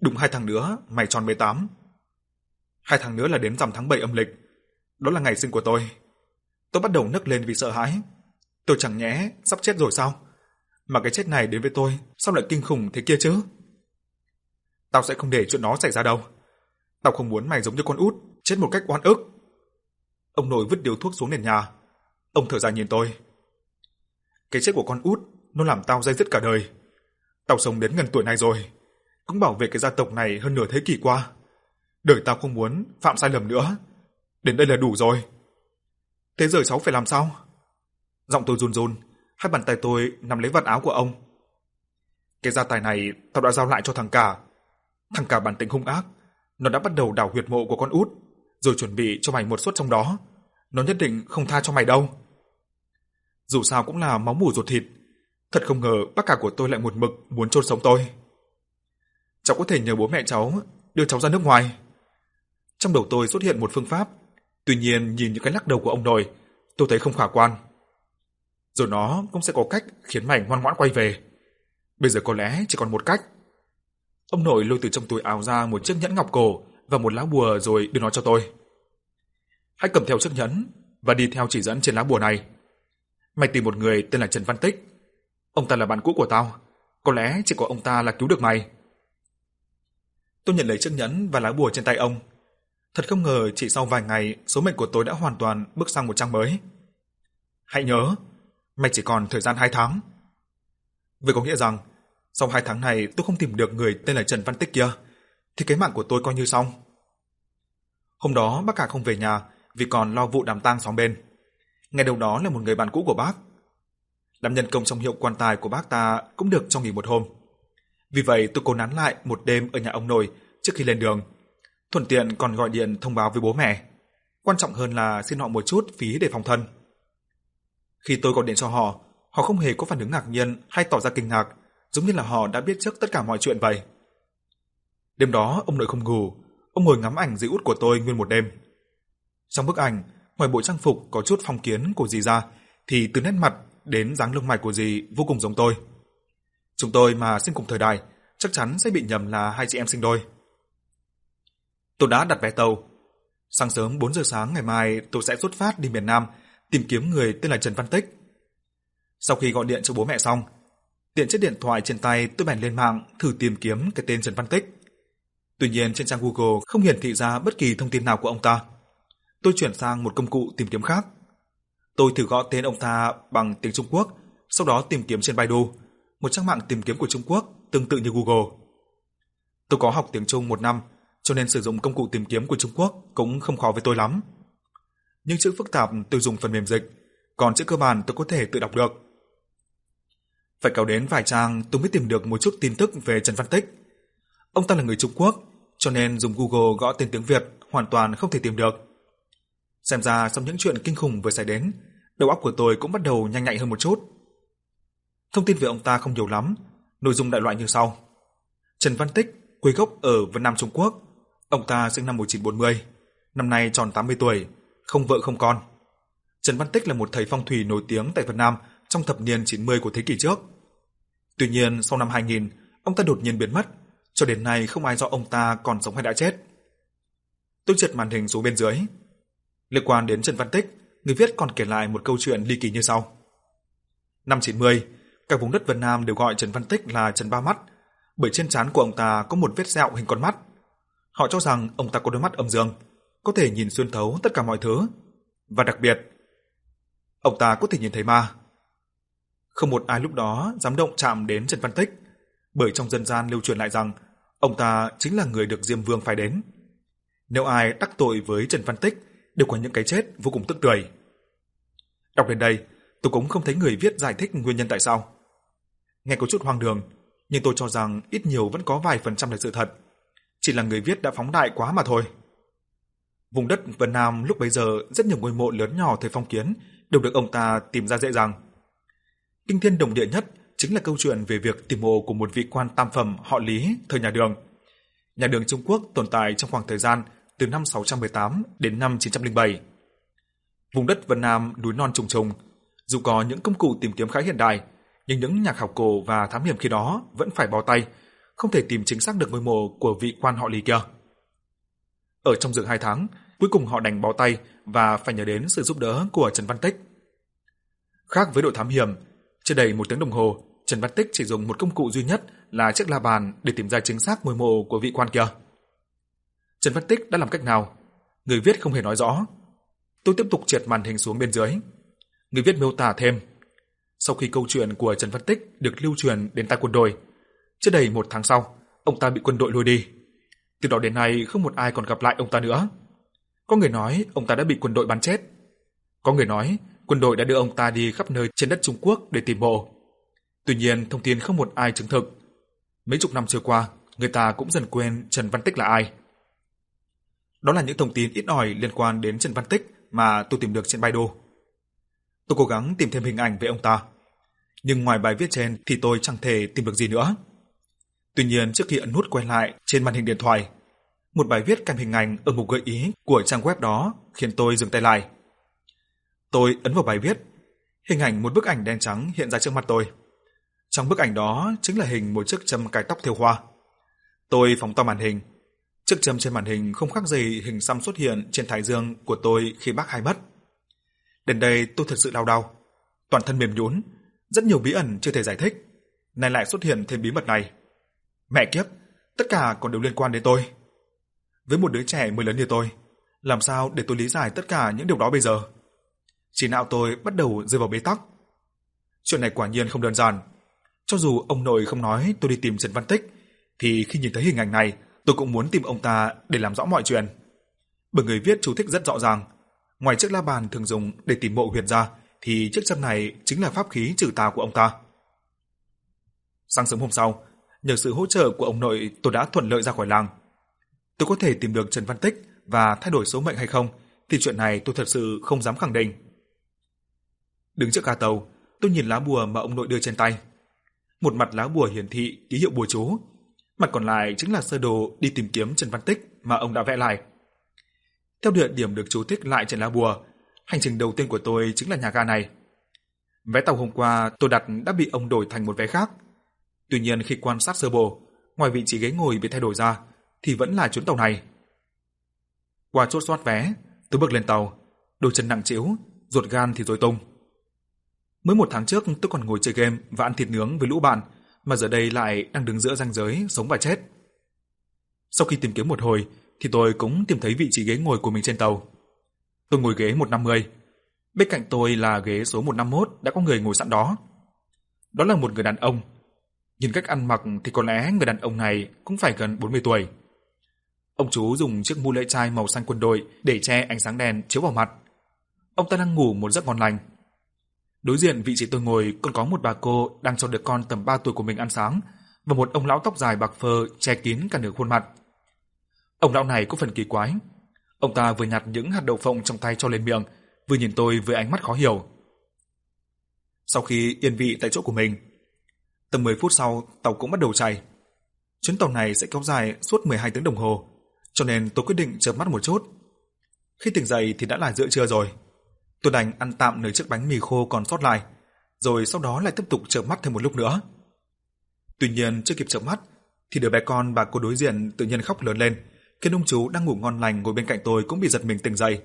[SPEAKER 1] đúng hai tháng nữa, mày tròn 18. Hai tháng nữa là đến rằm tháng 7 âm lịch. Đó là ngày sinh của tôi. Tôi bắt đầu nức lên vì sợ hãi. Tôi chẳng nhẽ sắp chết rồi sao? Mà cái chết này đến với tôi, sao lại kinh khủng thế kia chứ? Tao sẽ không để chuyện đó xảy ra đâu. Tao không muốn mày giống như con út, chết một cách oan ức. Ông nội vứt điếu thuốc xuống nền nhà. Ông thở dài nhìn tôi. Cái chết của con út, nó làm tao dây dứt cả đời. Tao sống đến gần tuổi này rồi, cũng bảo vệ cái gia tộc này hơn nửa thế kỷ qua. Đời tao không muốn phạm sai lầm nữa. Đến đây là đủ rồi. Thế giờ cháu phải làm sao? Giọng tôi run run, hai bàn tay tôi nắm lấy vạt áo của ông. Cái gia tài này tao đã giao lại cho thằng cả. Thằng cả bản tính hung ác, nó đã bắt đầu đào huyệt mộ của con út, rồi chuẩn bị cho mày một suất trong đó. Nó nhất định không tha cho mày đâu. Dù sao cũng là máu mủ ruột thịt, thật không ngờ bác cả của tôi lại một mực muốn chôn sống tôi. Cháu có thể nhờ bố mẹ cháu đưa cháu ra nước ngoài. Trong đầu tôi xuất hiện một phương pháp, tuy nhiên nhìn những cái lắc đầu của ông nội, tôi thấy không khả quan. Rồi nó cũng sẽ có cách khiến mày ngoan ngoãn quay về. Bây giờ có lẽ chỉ còn một cách. Ông nội lôi từ trong túi áo ra một chiếc nhẫn ngọc cổ và một lá bùa rồi đưa nó cho tôi. Hãy cầm theo chiếc nhẫn và đi theo chỉ dẫn trên lá bùa này. Mày tìm một người tên là Trần Văn Tích. Ông ta là bạn cũ của tao. Có lẽ chỉ có ông ta là cứu được mày. Tôi nhận lấy chiếc nhẫn và lá bùa trên tay ông. Thật không ngờ chỉ sau vài ngày số mệnh của tôi đã hoàn toàn bước sang một trang mới. Hãy nhớ, mày chỉ còn thời gian 2 tháng. Vậy có nghĩa rằng, sau 2 tháng này tôi không tìm được người tên là Trần Văn Tích kia, thì cái mạng của tôi coi như xong. Hôm đó bác cả không về nhà vì còn lo vụ đám tang xóm bên. Ngày đầu đó là một người bạn cũ của bác. đám nhân công trong hiệu quan tài của bác ta cũng được cho nghỉ một hôm. Vì vậy tôi cố nán lại một đêm ở nhà ông nội trước khi lên đường. Thuận tiện còn gọi điện thông báo với bố mẹ. Quan trọng hơn là xin họ một chút phí để phòng thân. Khi tôi gọi điện cho họ, họ không hề có phản ứng ngạc nhiên hay tỏ ra kinh ngạc, giống như là họ đã biết trước tất cả mọi chuyện vậy. Đêm đó ông nội không ngủ, ông ngồi ngắm ảnh dì út của tôi nguyên một đêm. Trong bức ảnh, ngoài bộ trang phục có chút phong kiến của dì ra, thì từ nét mặt đến dáng lông mày của dì vô cùng giống tôi. Chúng tôi mà sinh cùng thời đại, chắc chắn sẽ bị nhầm là hai chị em sinh đôi. Tôi đã đặt vé tàu. Sáng sớm 4 giờ sáng ngày mai tôi sẽ xuất phát đi miền Nam tìm kiếm người tên là Trần Văn Tích. Sau khi gọi điện cho bố mẹ xong, tiện chiếc điện thoại trên tay tôi bèn lên mạng thử tìm kiếm cái tên Trần Văn Tích. Tuy nhiên trên trang Google không hiển thị ra bất kỳ thông tin nào của ông ta. Tôi chuyển sang một công cụ tìm kiếm khác. Tôi thử gọi tên ông ta bằng tiếng Trung Quốc, sau đó tìm kiếm trên Baidu, một trang mạng tìm kiếm của Trung Quốc tương tự như Google. Tôi có học tiếng Trung một năm, cho nên sử dụng công cụ tìm kiếm của Trung Quốc cũng không khó với tôi lắm. Nhưng chữ phức tạp tôi dùng phần mềm dịch, còn chữ cơ bản tôi có thể tự đọc được. Phải kéo đến vài trang tôi mới tìm được một chút tin tức về Trần Văn Tích. Ông ta là người Trung Quốc, cho nên dùng Google gõ tên tiếng Việt hoàn toàn không thể tìm được. Xem ra sau những chuyện kinh khủng vừa xảy đến, đầu óc của tôi cũng bắt đầu nhanh nhạy hơn một chút. Thông tin về ông ta không nhiều lắm, nội dung đại loại như sau. Trần Văn Tích, quê gốc ở Vân Nam Trung Quốc. Ông ta sinh năm 1940, năm nay tròn 80 tuổi, không vợ không con. Trần Văn Tích là một thầy phong thủy nổi tiếng tại Việt Nam trong thập niên 90 của thế kỷ trước. Tuy nhiên, sau năm 2000, ông ta đột nhiên biến mất, cho đến nay không ai rõ ông ta còn sống hay đã chết. Tôi chợt màn hình xuống bên dưới. Liên quan đến Trần Văn Tích, người viết còn kể lại một câu chuyện ly kỳ như sau. Năm 90, cả vùng đất Vân Nam đều gọi Trần Văn Tích là Trần Ba Mắt, bởi trên trán của ông ta có một vết sẹo hình con mắt. Họ cho rằng ông ta có đôi mắt âm dương, có thể nhìn xuyên thấu tất cả mọi thứ. Và đặc biệt, ông ta có thể nhìn thấy ma. Không một ai lúc đó dám động chạm đến Trần Văn Tích, bởi trong dân gian lưu truyền lại rằng ông ta chính là người được Diêm Vương phái đến. Nếu ai đắc tội với Trần Văn Tích đều có những cái chết vô cùng tức cười. Đọc đến đây, tôi cũng không thấy người viết giải thích nguyên nhân tại sao. Nghe có chút hoang đường, nhưng tôi cho rằng ít nhiều vẫn có vài phần trăm là sự thật. Chỉ là người viết đã phóng đại quá mà thôi. Vùng đất Vân Nam lúc bấy giờ rất nhiều ngôi mộ lớn nhỏ thời phong kiến đều được ông ta tìm ra dễ dàng. Kinh thiên đồng địa nhất chính là câu chuyện về việc tìm mộ của một vị quan tam phẩm họ Lý thời nhà Đường. Nhà Đường Trung Quốc tồn tại trong khoảng thời gian từ năm 618 đến năm 907. Vùng đất Vân Nam núi non trùng trùng, dù có những công cụ tìm kiếm khá hiện đại, nhưng những nhà khảo cổ và thám hiểm khi đó vẫn phải bó tay, không thể tìm chính xác được ngôi mộ của vị quan họ Lý kia. Ở trong rừng hai tháng, cuối cùng họ đành bó tay và phải nhờ đến sự giúp đỡ của Trần Văn Tích. Khác với đội thám hiểm, chưa đầy một tiếng đồng hồ, Trần Văn Tích chỉ dùng một công cụ duy nhất là chiếc la bàn để tìm ra chính xác ngôi mộ của vị quan kia. Trần Văn Tích đã làm cách nào? Người viết không hề nói rõ. Tôi tiếp tục triệt màn hình xuống bên dưới. Người viết miêu tả thêm. Sau khi câu chuyện của Trần Văn Tích được lưu truyền đến tai quân đội, chưa đầy một tháng sau, ông ta bị quân đội lôi đi. Từ đó đến nay không một ai còn gặp lại ông ta nữa. Có người nói ông ta đã bị quân đội bắn chết. Có người nói quân đội đã đưa ông ta đi khắp nơi trên đất Trung Quốc để tìm mộ. Tuy nhiên, thông tin không một ai chứng thực. Mấy chục năm trôi qua, người ta cũng dần quên Trần Văn Tích là ai. Đó là những thông tin ít ỏi liên quan đến Trần Văn Tích mà tôi tìm được trên Baidu. Tôi cố gắng tìm thêm hình ảnh về ông ta, nhưng ngoài bài viết trên thì tôi chẳng thể tìm được gì nữa. Tuy nhiên, trước khi ấn nút quay lại trên màn hình điện thoại, một bài viết kèm hình ảnh ở mục gợi ý của trang web đó khiến tôi dừng tay lại. Tôi ấn vào bài viết, hình ảnh một bức ảnh đen trắng hiện ra trước mặt tôi. Trong bức ảnh đó chính là hình một chiếc châm cài tóc thêu hoa. Tôi phóng to màn hình. Chiếc châm trên màn hình không khác gì hình xăm xuất hiện trên thái dương của tôi khi bác hai mất. Đến đây tôi thật sự đau đau. Toàn thân mềm nhũn, rất nhiều bí ẩn chưa thể giải thích. Nay lại xuất hiện thêm bí mật này. Mẹ kiếp, tất cả còn đều liên quan đến tôi. Với một đứa trẻ mới lớn như tôi, làm sao để tôi lý giải tất cả những điều đó bây giờ? Chỉ não tôi bắt đầu rơi vào bế tắc. Chuyện này quả nhiên không đơn giản. Cho dù ông nội không nói tôi đi tìm Trần Văn Tích, thì khi nhìn thấy hình ảnh này, tôi cũng muốn tìm ông ta để làm rõ mọi chuyện. Bởi người viết chú thích rất rõ ràng, ngoài chiếc la bàn thường dùng để tìm mộ huyền ra, thì chiếc châm này chính là pháp khí trừ tà của ông ta. Sáng sớm hôm sau, nhờ sự hỗ trợ của ông nội tôi đã thuận lợi ra khỏi làng. Tôi có thể tìm được Trần Văn Tích và thay đổi số mệnh hay không thì chuyện này tôi thật sự không dám khẳng định. Đứng trước ca tàu, tôi nhìn lá bùa mà ông nội đưa trên tay. Một mặt lá bùa hiển thị ký hiệu bùa chú, mặt còn lại chính là sơ đồ đi tìm kiếm Trần Văn Tích mà ông đã vẽ lại. Theo địa điểm được chú thích lại trên lá bùa, hành trình đầu tiên của tôi chính là nhà ga này. Vé tàu hôm qua tôi đặt đã bị ông đổi thành một vé khác. Tuy nhiên khi quan sát sơ bộ, ngoài vị trí ghế ngồi bị thay đổi ra, thì vẫn là chuyến tàu này. Qua chốt soát vé, tôi bước lên tàu, đôi chân nặng trĩu, ruột gan thì rối tung. Mới một tháng trước tôi còn ngồi chơi game và ăn thịt nướng với lũ bạn, mà giờ đây lại đang đứng giữa ranh giới sống và chết. Sau khi tìm kiếm một hồi, thì tôi cũng tìm thấy vị trí ghế ngồi của mình trên tàu. Tôi ngồi ghế 150. Bên cạnh tôi là ghế số 151 đã có người ngồi sẵn đó. Đó là một người đàn ông. Nhìn cách ăn mặc thì có lẽ người đàn ông này cũng phải gần 40 tuổi. Ông chú dùng chiếc mũ lưỡi chai màu xanh quân đội để che ánh sáng đèn chiếu vào mặt. Ông ta đang ngủ một giấc ngon lành. Đối diện vị trí tôi ngồi còn có một bà cô đang cho đứa con tầm 3 tuổi của mình ăn sáng và một ông lão tóc dài bạc phơ che kín cả nửa khuôn mặt. Ông lão này có phần kỳ quái. Ông ta vừa nhặt những hạt đậu phộng trong tay cho lên miệng, vừa nhìn tôi với ánh mắt khó hiểu. Sau khi yên vị tại chỗ của mình, tầm 10 phút sau tàu cũng bắt đầu chạy. Chuyến tàu này sẽ kéo dài suốt 12 tiếng đồng hồ, cho nên tôi quyết định chợp mắt một chút. Khi tỉnh dậy thì đã là giữa trưa rồi. Tôi đành ăn tạm nửa chiếc bánh mì khô còn sót lại, rồi sau đó lại tiếp tục chợp mắt thêm một lúc nữa. Tuy nhiên chưa kịp chợp mắt thì đứa bé con bà cô đối diện tự nhiên khóc lớn lên, khiến ông chú đang ngủ ngon lành ngồi bên cạnh tôi cũng bị giật mình tỉnh dậy.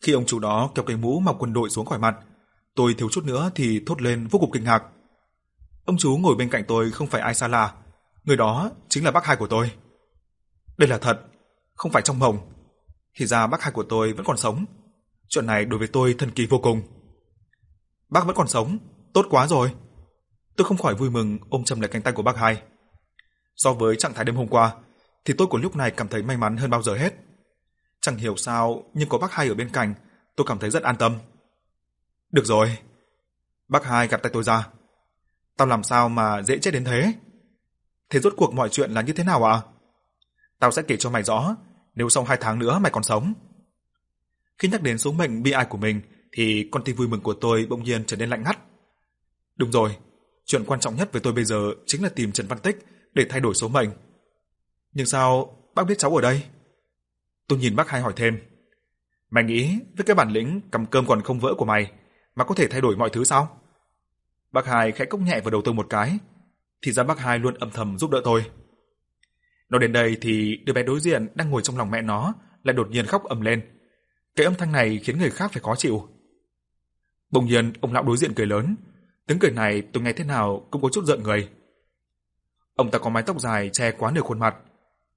[SPEAKER 1] Khi ông chú đó kéo cái mũ mọc quân đội xuống khỏi mặt, Tôi thiếu chút nữa thì thốt lên vô cùng kinh ngạc. Ông chú ngồi bên cạnh tôi không phải ai xa lạ, người đó chính là bác hai của tôi. Đây là thật, không phải trong mộng. Thì ra bác hai của tôi vẫn còn sống. Chuyện này đối với tôi thần kỳ vô cùng. Bác vẫn còn sống, tốt quá rồi. Tôi không khỏi vui mừng ôm chầm lấy cánh tay của bác hai. So với trạng thái đêm hôm qua, thì tôi của lúc này cảm thấy may mắn hơn bao giờ hết. Chẳng hiểu sao, nhưng có bác hai ở bên cạnh, tôi cảm thấy rất an tâm. Được rồi. Bác hai gạt tay tôi ra. Tao làm sao mà dễ chết đến thế? Thế rốt cuộc mọi chuyện là như thế nào ạ? À? Tao sẽ kể cho mày rõ, nếu sau hai tháng nữa mày còn sống. Khi nhắc đến số mệnh bi ai của mình, thì con tim vui mừng của tôi bỗng nhiên trở nên lạnh ngắt. Đúng rồi, chuyện quan trọng nhất với tôi bây giờ chính là tìm Trần Văn Tích để thay đổi số mệnh. Nhưng sao bác biết cháu ở đây? Tôi nhìn bác hai hỏi thêm. Mày nghĩ với cái bản lĩnh cầm cơm còn không vỡ của mày mà có thể thay đổi mọi thứ sao? Bác hai khẽ cốc nhẹ vào đầu tôi một cái. Thì ra bác hai luôn âm thầm giúp đỡ tôi. Nói đến đây thì đứa bé đối diện đang ngồi trong lòng mẹ nó lại đột nhiên khóc ầm lên. Cái âm thanh này khiến người khác phải khó chịu. Bỗng nhiên ông lão đối diện cười lớn, tiếng cười này tôi nghe thế nào cũng có chút giận người. Ông ta có mái tóc dài che quá nửa khuôn mặt,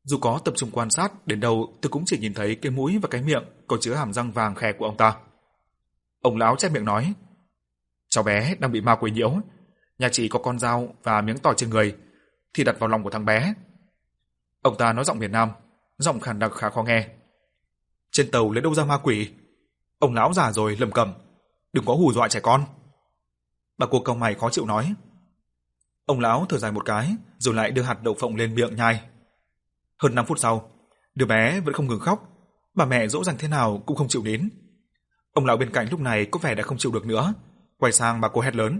[SPEAKER 1] dù có tập trung quan sát đến đâu tôi cũng chỉ nhìn thấy cái mũi và cái miệng có chứa hàm răng vàng khè của ông ta. Ông lão che miệng nói, cháu bé đang bị ma quỷ nhiễu, nhà chị có con dao và miếng tỏi trên người, thì đặt vào lòng của thằng bé. Ông ta nói giọng miền Nam, giọng khàn đặc khá khó nghe. Trên tàu lấy đâu ra ma quỷ? Ông lão già rồi lầm cẩm, đừng có hù dọa trẻ con. Bà cô công mày khó chịu nói. Ông lão thở dài một cái, rồi lại đưa hạt đậu phộng lên miệng nhai. Hơn 5 phút sau, đứa bé vẫn không ngừng khóc, bà mẹ dỗ dành thế nào cũng không chịu đến. Ông lão bên cạnh lúc này có vẻ đã không chịu được nữa, quay sang bà cô hét lớn.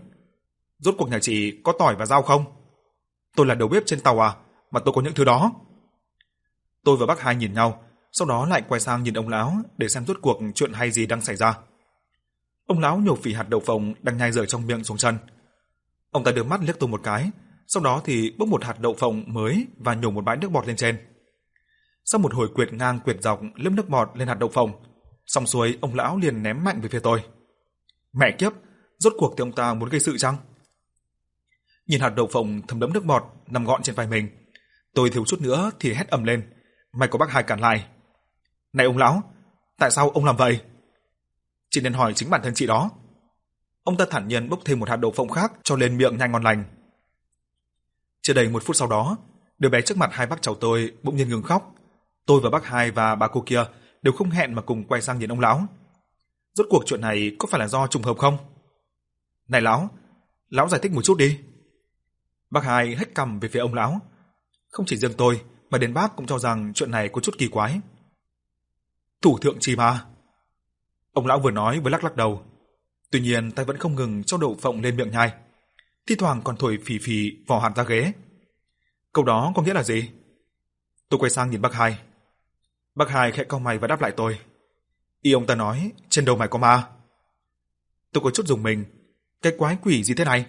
[SPEAKER 1] Rốt cuộc nhà chị có tỏi và rau không? Tôi là đầu bếp trên tàu à, mà tôi có những thứ đó. Tôi và bác hai nhìn nhau, sau đó lại quay sang nhìn ông lão để xem rốt cuộc chuyện hay gì đang xảy ra. Ông lão nhổ phỉ hạt đậu phộng đang nhai dở trong miệng xuống chân. Ông ta đưa mắt liếc tôi một cái, sau đó thì bốc một hạt đậu phộng mới và nhổ một bãi nước bọt lên trên. Sau một hồi quyệt ngang quyệt dọc lướm nước bọt lên hạt đậu phộng, xong xuôi ông lão liền ném mạnh về phía tôi. Mẹ kiếp, rốt cuộc thì ông ta muốn gây sự chăng? Nhìn hạt đậu phộng thấm đẫm nước bọt nằm gọn trên vai mình, tôi thiếu chút nữa thì hét ầm lên, may có bác hai cản lại. Này ông lão, tại sao ông làm vậy? Chỉ nên hỏi chính bản thân chị đó. Ông ta thản nhiên bốc thêm một hạt đậu phộng khác cho lên miệng nhanh ngon lành. Chưa đầy một phút sau đó, đứa bé trước mặt hai bác cháu tôi bỗng nhiên ngừng khóc. Tôi và bác hai và bà cô kia đều không hẹn mà cùng quay sang nhìn ông lão. Rốt cuộc chuyện này có phải là do trùng hợp không? Này lão, lão giải thích một chút đi. Bác hai hất cằm về phía ông lão. Không chỉ riêng tôi, mà đến bác cũng cho rằng chuyện này có chút kỳ quái. Thủ thượng chi ma. Ông lão vừa nói vừa lắc lắc đầu. Tuy nhiên tay vẫn không ngừng cho đậu phộng lên miệng nhai. Thi thoảng còn thổi phì phì vào hạt ra ghế. Câu đó có nghĩa là gì? Tôi quay sang nhìn bác hai. Bác hai khẽ cau mày và đáp lại tôi. Y ông ta nói, trên đầu mày có ma. Tôi có chút dùng mình. Cái quái quỷ gì thế này?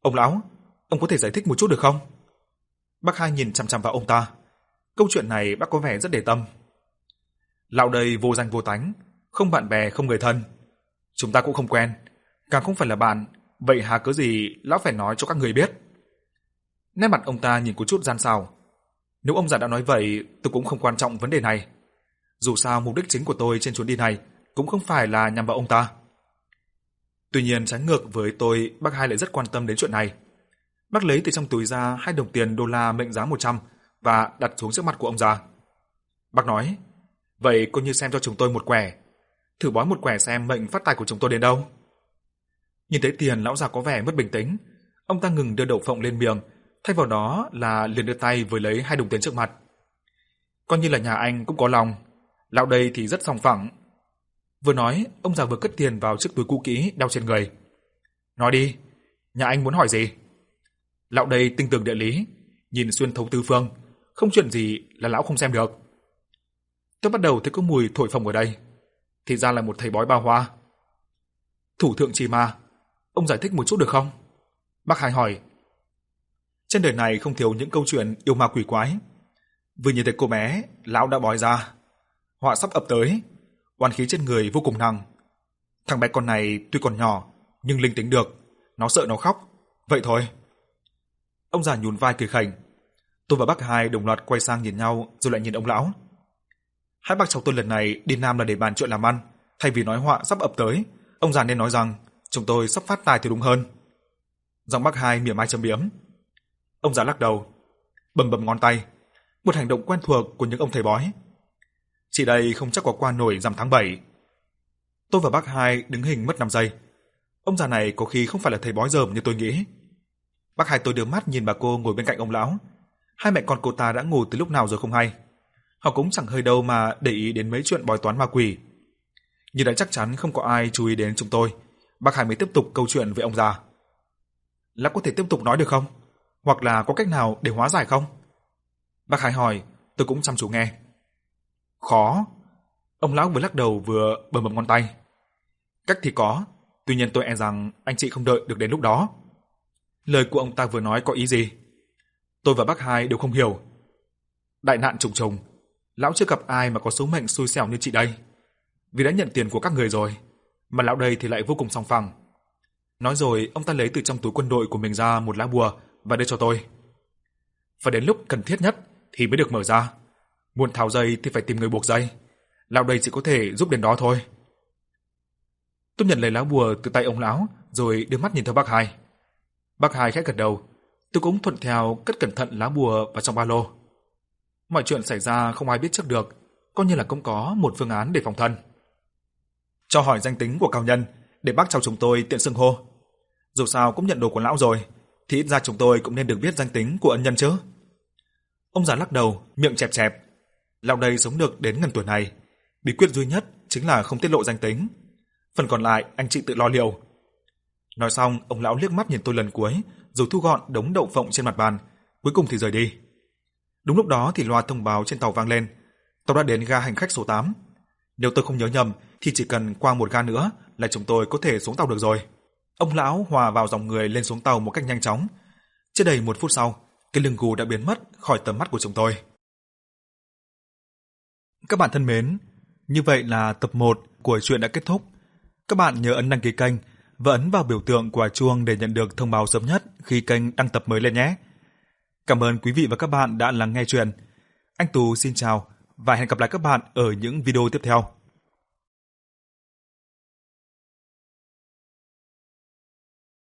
[SPEAKER 1] Ông lão, ông có thể giải thích một chút được không? Bác hai nhìn chằm chằm vào ông ta. Câu chuyện này bác có vẻ rất để tâm. Lão đây vô danh vô tánh, không bạn bè không người thân. Chúng ta cũng không quen, càng không phải là bạn, vậy hà cớ gì lão phải nói cho các người biết. Nét mặt ông ta nhìn có chút gian xào. Nếu ông già đã nói vậy, tôi cũng không quan trọng vấn đề này. Dù sao mục đích chính của tôi trên chuyến đi này cũng không phải là nhằm vào ông ta. Tuy nhiên trái ngược với tôi, bác hai lại rất quan tâm đến chuyện này. Bác lấy từ trong túi ra hai đồng tiền đô la mệnh giá 100 và đặt xuống trước mặt của ông già. Bác nói, vậy coi như xem cho chúng tôi một quẻ. Thử bói một quẻ xem mệnh phát tài của chúng tôi đến đâu. Nhìn thấy tiền lão già có vẻ mất bình tĩnh, ông ta ngừng đưa đậu phộng lên miệng, thay vào đó là liền đưa tay với lấy hai đồng tiền trước mặt. Coi như là nhà anh cũng có lòng, lão đây thì rất sòng phẳng. Vừa nói, ông già vừa cất tiền vào chiếc túi cũ kỹ đeo trên người. Nói đi, nhà anh muốn hỏi gì? Lão đây tinh tường địa lý, nhìn xuyên thấu tứ phương, không chuyện gì là lão không xem được. Tôi bắt đầu thấy có mùi thổi phồng ở đây, thì ra là một thầy bói ba hoa. Thủ thượng trì ma, ông giải thích một chút được không? Bác Hai hỏi. Trên đời này không thiếu những câu chuyện yêu ma quỷ quái. Vừa nhìn thấy cô bé, lão đã bói ra. Họa sắp ập tới, oan khí trên người vô cùng nặng. Thằng bé con này tuy còn nhỏ, nhưng linh tính được, nó sợ nó khóc, vậy thôi. Ông già nhún vai cười khẩy. Tôi và bác hai đồng loạt quay sang nhìn nhau rồi lại nhìn ông lão. Hai bác cháu tôi lần này đi Nam là để bàn chuyện làm ăn, thay vì nói họa sắp ập tới, ông già nên nói rằng chúng tôi sắp phát tài thì đúng hơn. Giọng bác hai mỉa mai châm biếm. Ông già lắc đầu, bầm bầm ngón tay, một hành động quen thuộc của những ông thầy bói. Chỉ đây không chắc có qua nổi rằm tháng 7. Tôi và bác hai đứng hình mất 5 giây. Ông già này có khi không phải là thầy bói dởm như tôi nghĩ. Bác hai tôi đưa mắt nhìn bà cô ngồi bên cạnh ông lão. Hai mẹ con cô ta đã ngủ từ lúc nào rồi không hay. Họ cũng chẳng hơi đâu mà để ý đến mấy chuyện bói toán ma quỷ. Như đã chắc chắn không có ai chú ý đến chúng tôi, bác hai mới tiếp tục câu chuyện với ông già. Lão có thể tiếp tục nói được không? Hoặc là có cách nào để hóa giải không? Bác hai hỏi, tôi cũng chăm chú nghe. Khó. Ông lão vừa lắc đầu vừa bầm bầm ngón tay. Cách thì có, tuy nhiên tôi e rằng anh chị không đợi được đến lúc đó. Lời của ông ta vừa nói có ý gì? Tôi và bác hai đều không hiểu. Đại nạn trùng trùng, lão chưa gặp ai mà có số mệnh xui xẻo như chị đây. Vì đã nhận tiền của các người rồi, mà lão đây thì lại vô cùng song phẳng. Nói rồi, ông ta lấy từ trong túi quân đội của mình ra một lá bùa và đưa cho tôi. Và đến lúc cần thiết nhất thì mới được mở ra. Muốn tháo dây thì phải tìm người buộc dây. Lão đây chỉ có thể giúp đến đó thôi. Tôi nhận lấy lá bùa từ tay ông lão, rồi đưa mắt nhìn theo bác hai. Bác hai khẽ gật đầu, tôi cũng thuận theo cất cẩn thận lá bùa vào trong ba lô. Mọi chuyện xảy ra không ai biết trước được, coi như là cũng có một phương án để phòng thân. Cho hỏi danh tính của cao nhân, để bác cháu chúng tôi tiện xưng hô. Dù sao cũng nhận đồ của lão rồi, thì ít ra chúng tôi cũng nên được biết danh tính của ân nhân chứ. Ông già lắc đầu, miệng chẹp chẹp. Lão đây sống được đến gần tuổi này, bí quyết duy nhất chính là không tiết lộ danh tính. Phần còn lại anh chị tự lo liệu. Nói xong, ông lão liếc mắt nhìn tôi lần cuối, rồi thu gọn đống đậu phộng trên mặt bàn, cuối cùng thì rời đi. Đúng lúc đó thì loa thông báo trên tàu vang lên, tàu đã đến ga hành khách số 8. Nếu tôi không nhớ nhầm thì chỉ cần qua một ga nữa là chúng tôi có thể xuống tàu được rồi. Ông lão hòa vào dòng người lên xuống tàu một cách nhanh chóng. Chưa đầy một phút sau, cái lưng gù đã biến mất khỏi tầm mắt của chúng tôi. Các bạn thân mến, như vậy là tập 1 của chuyện đã kết thúc. Các bạn nhớ ấn đăng ký kênh và ấn vào biểu tượng quả chuông để nhận được thông báo sớm nhất khi kênh đăng tập mới lên nhé. Cảm ơn quý vị và các bạn đã lắng nghe chuyện. Anh Tú xin chào và hẹn gặp lại các bạn ở những video tiếp theo.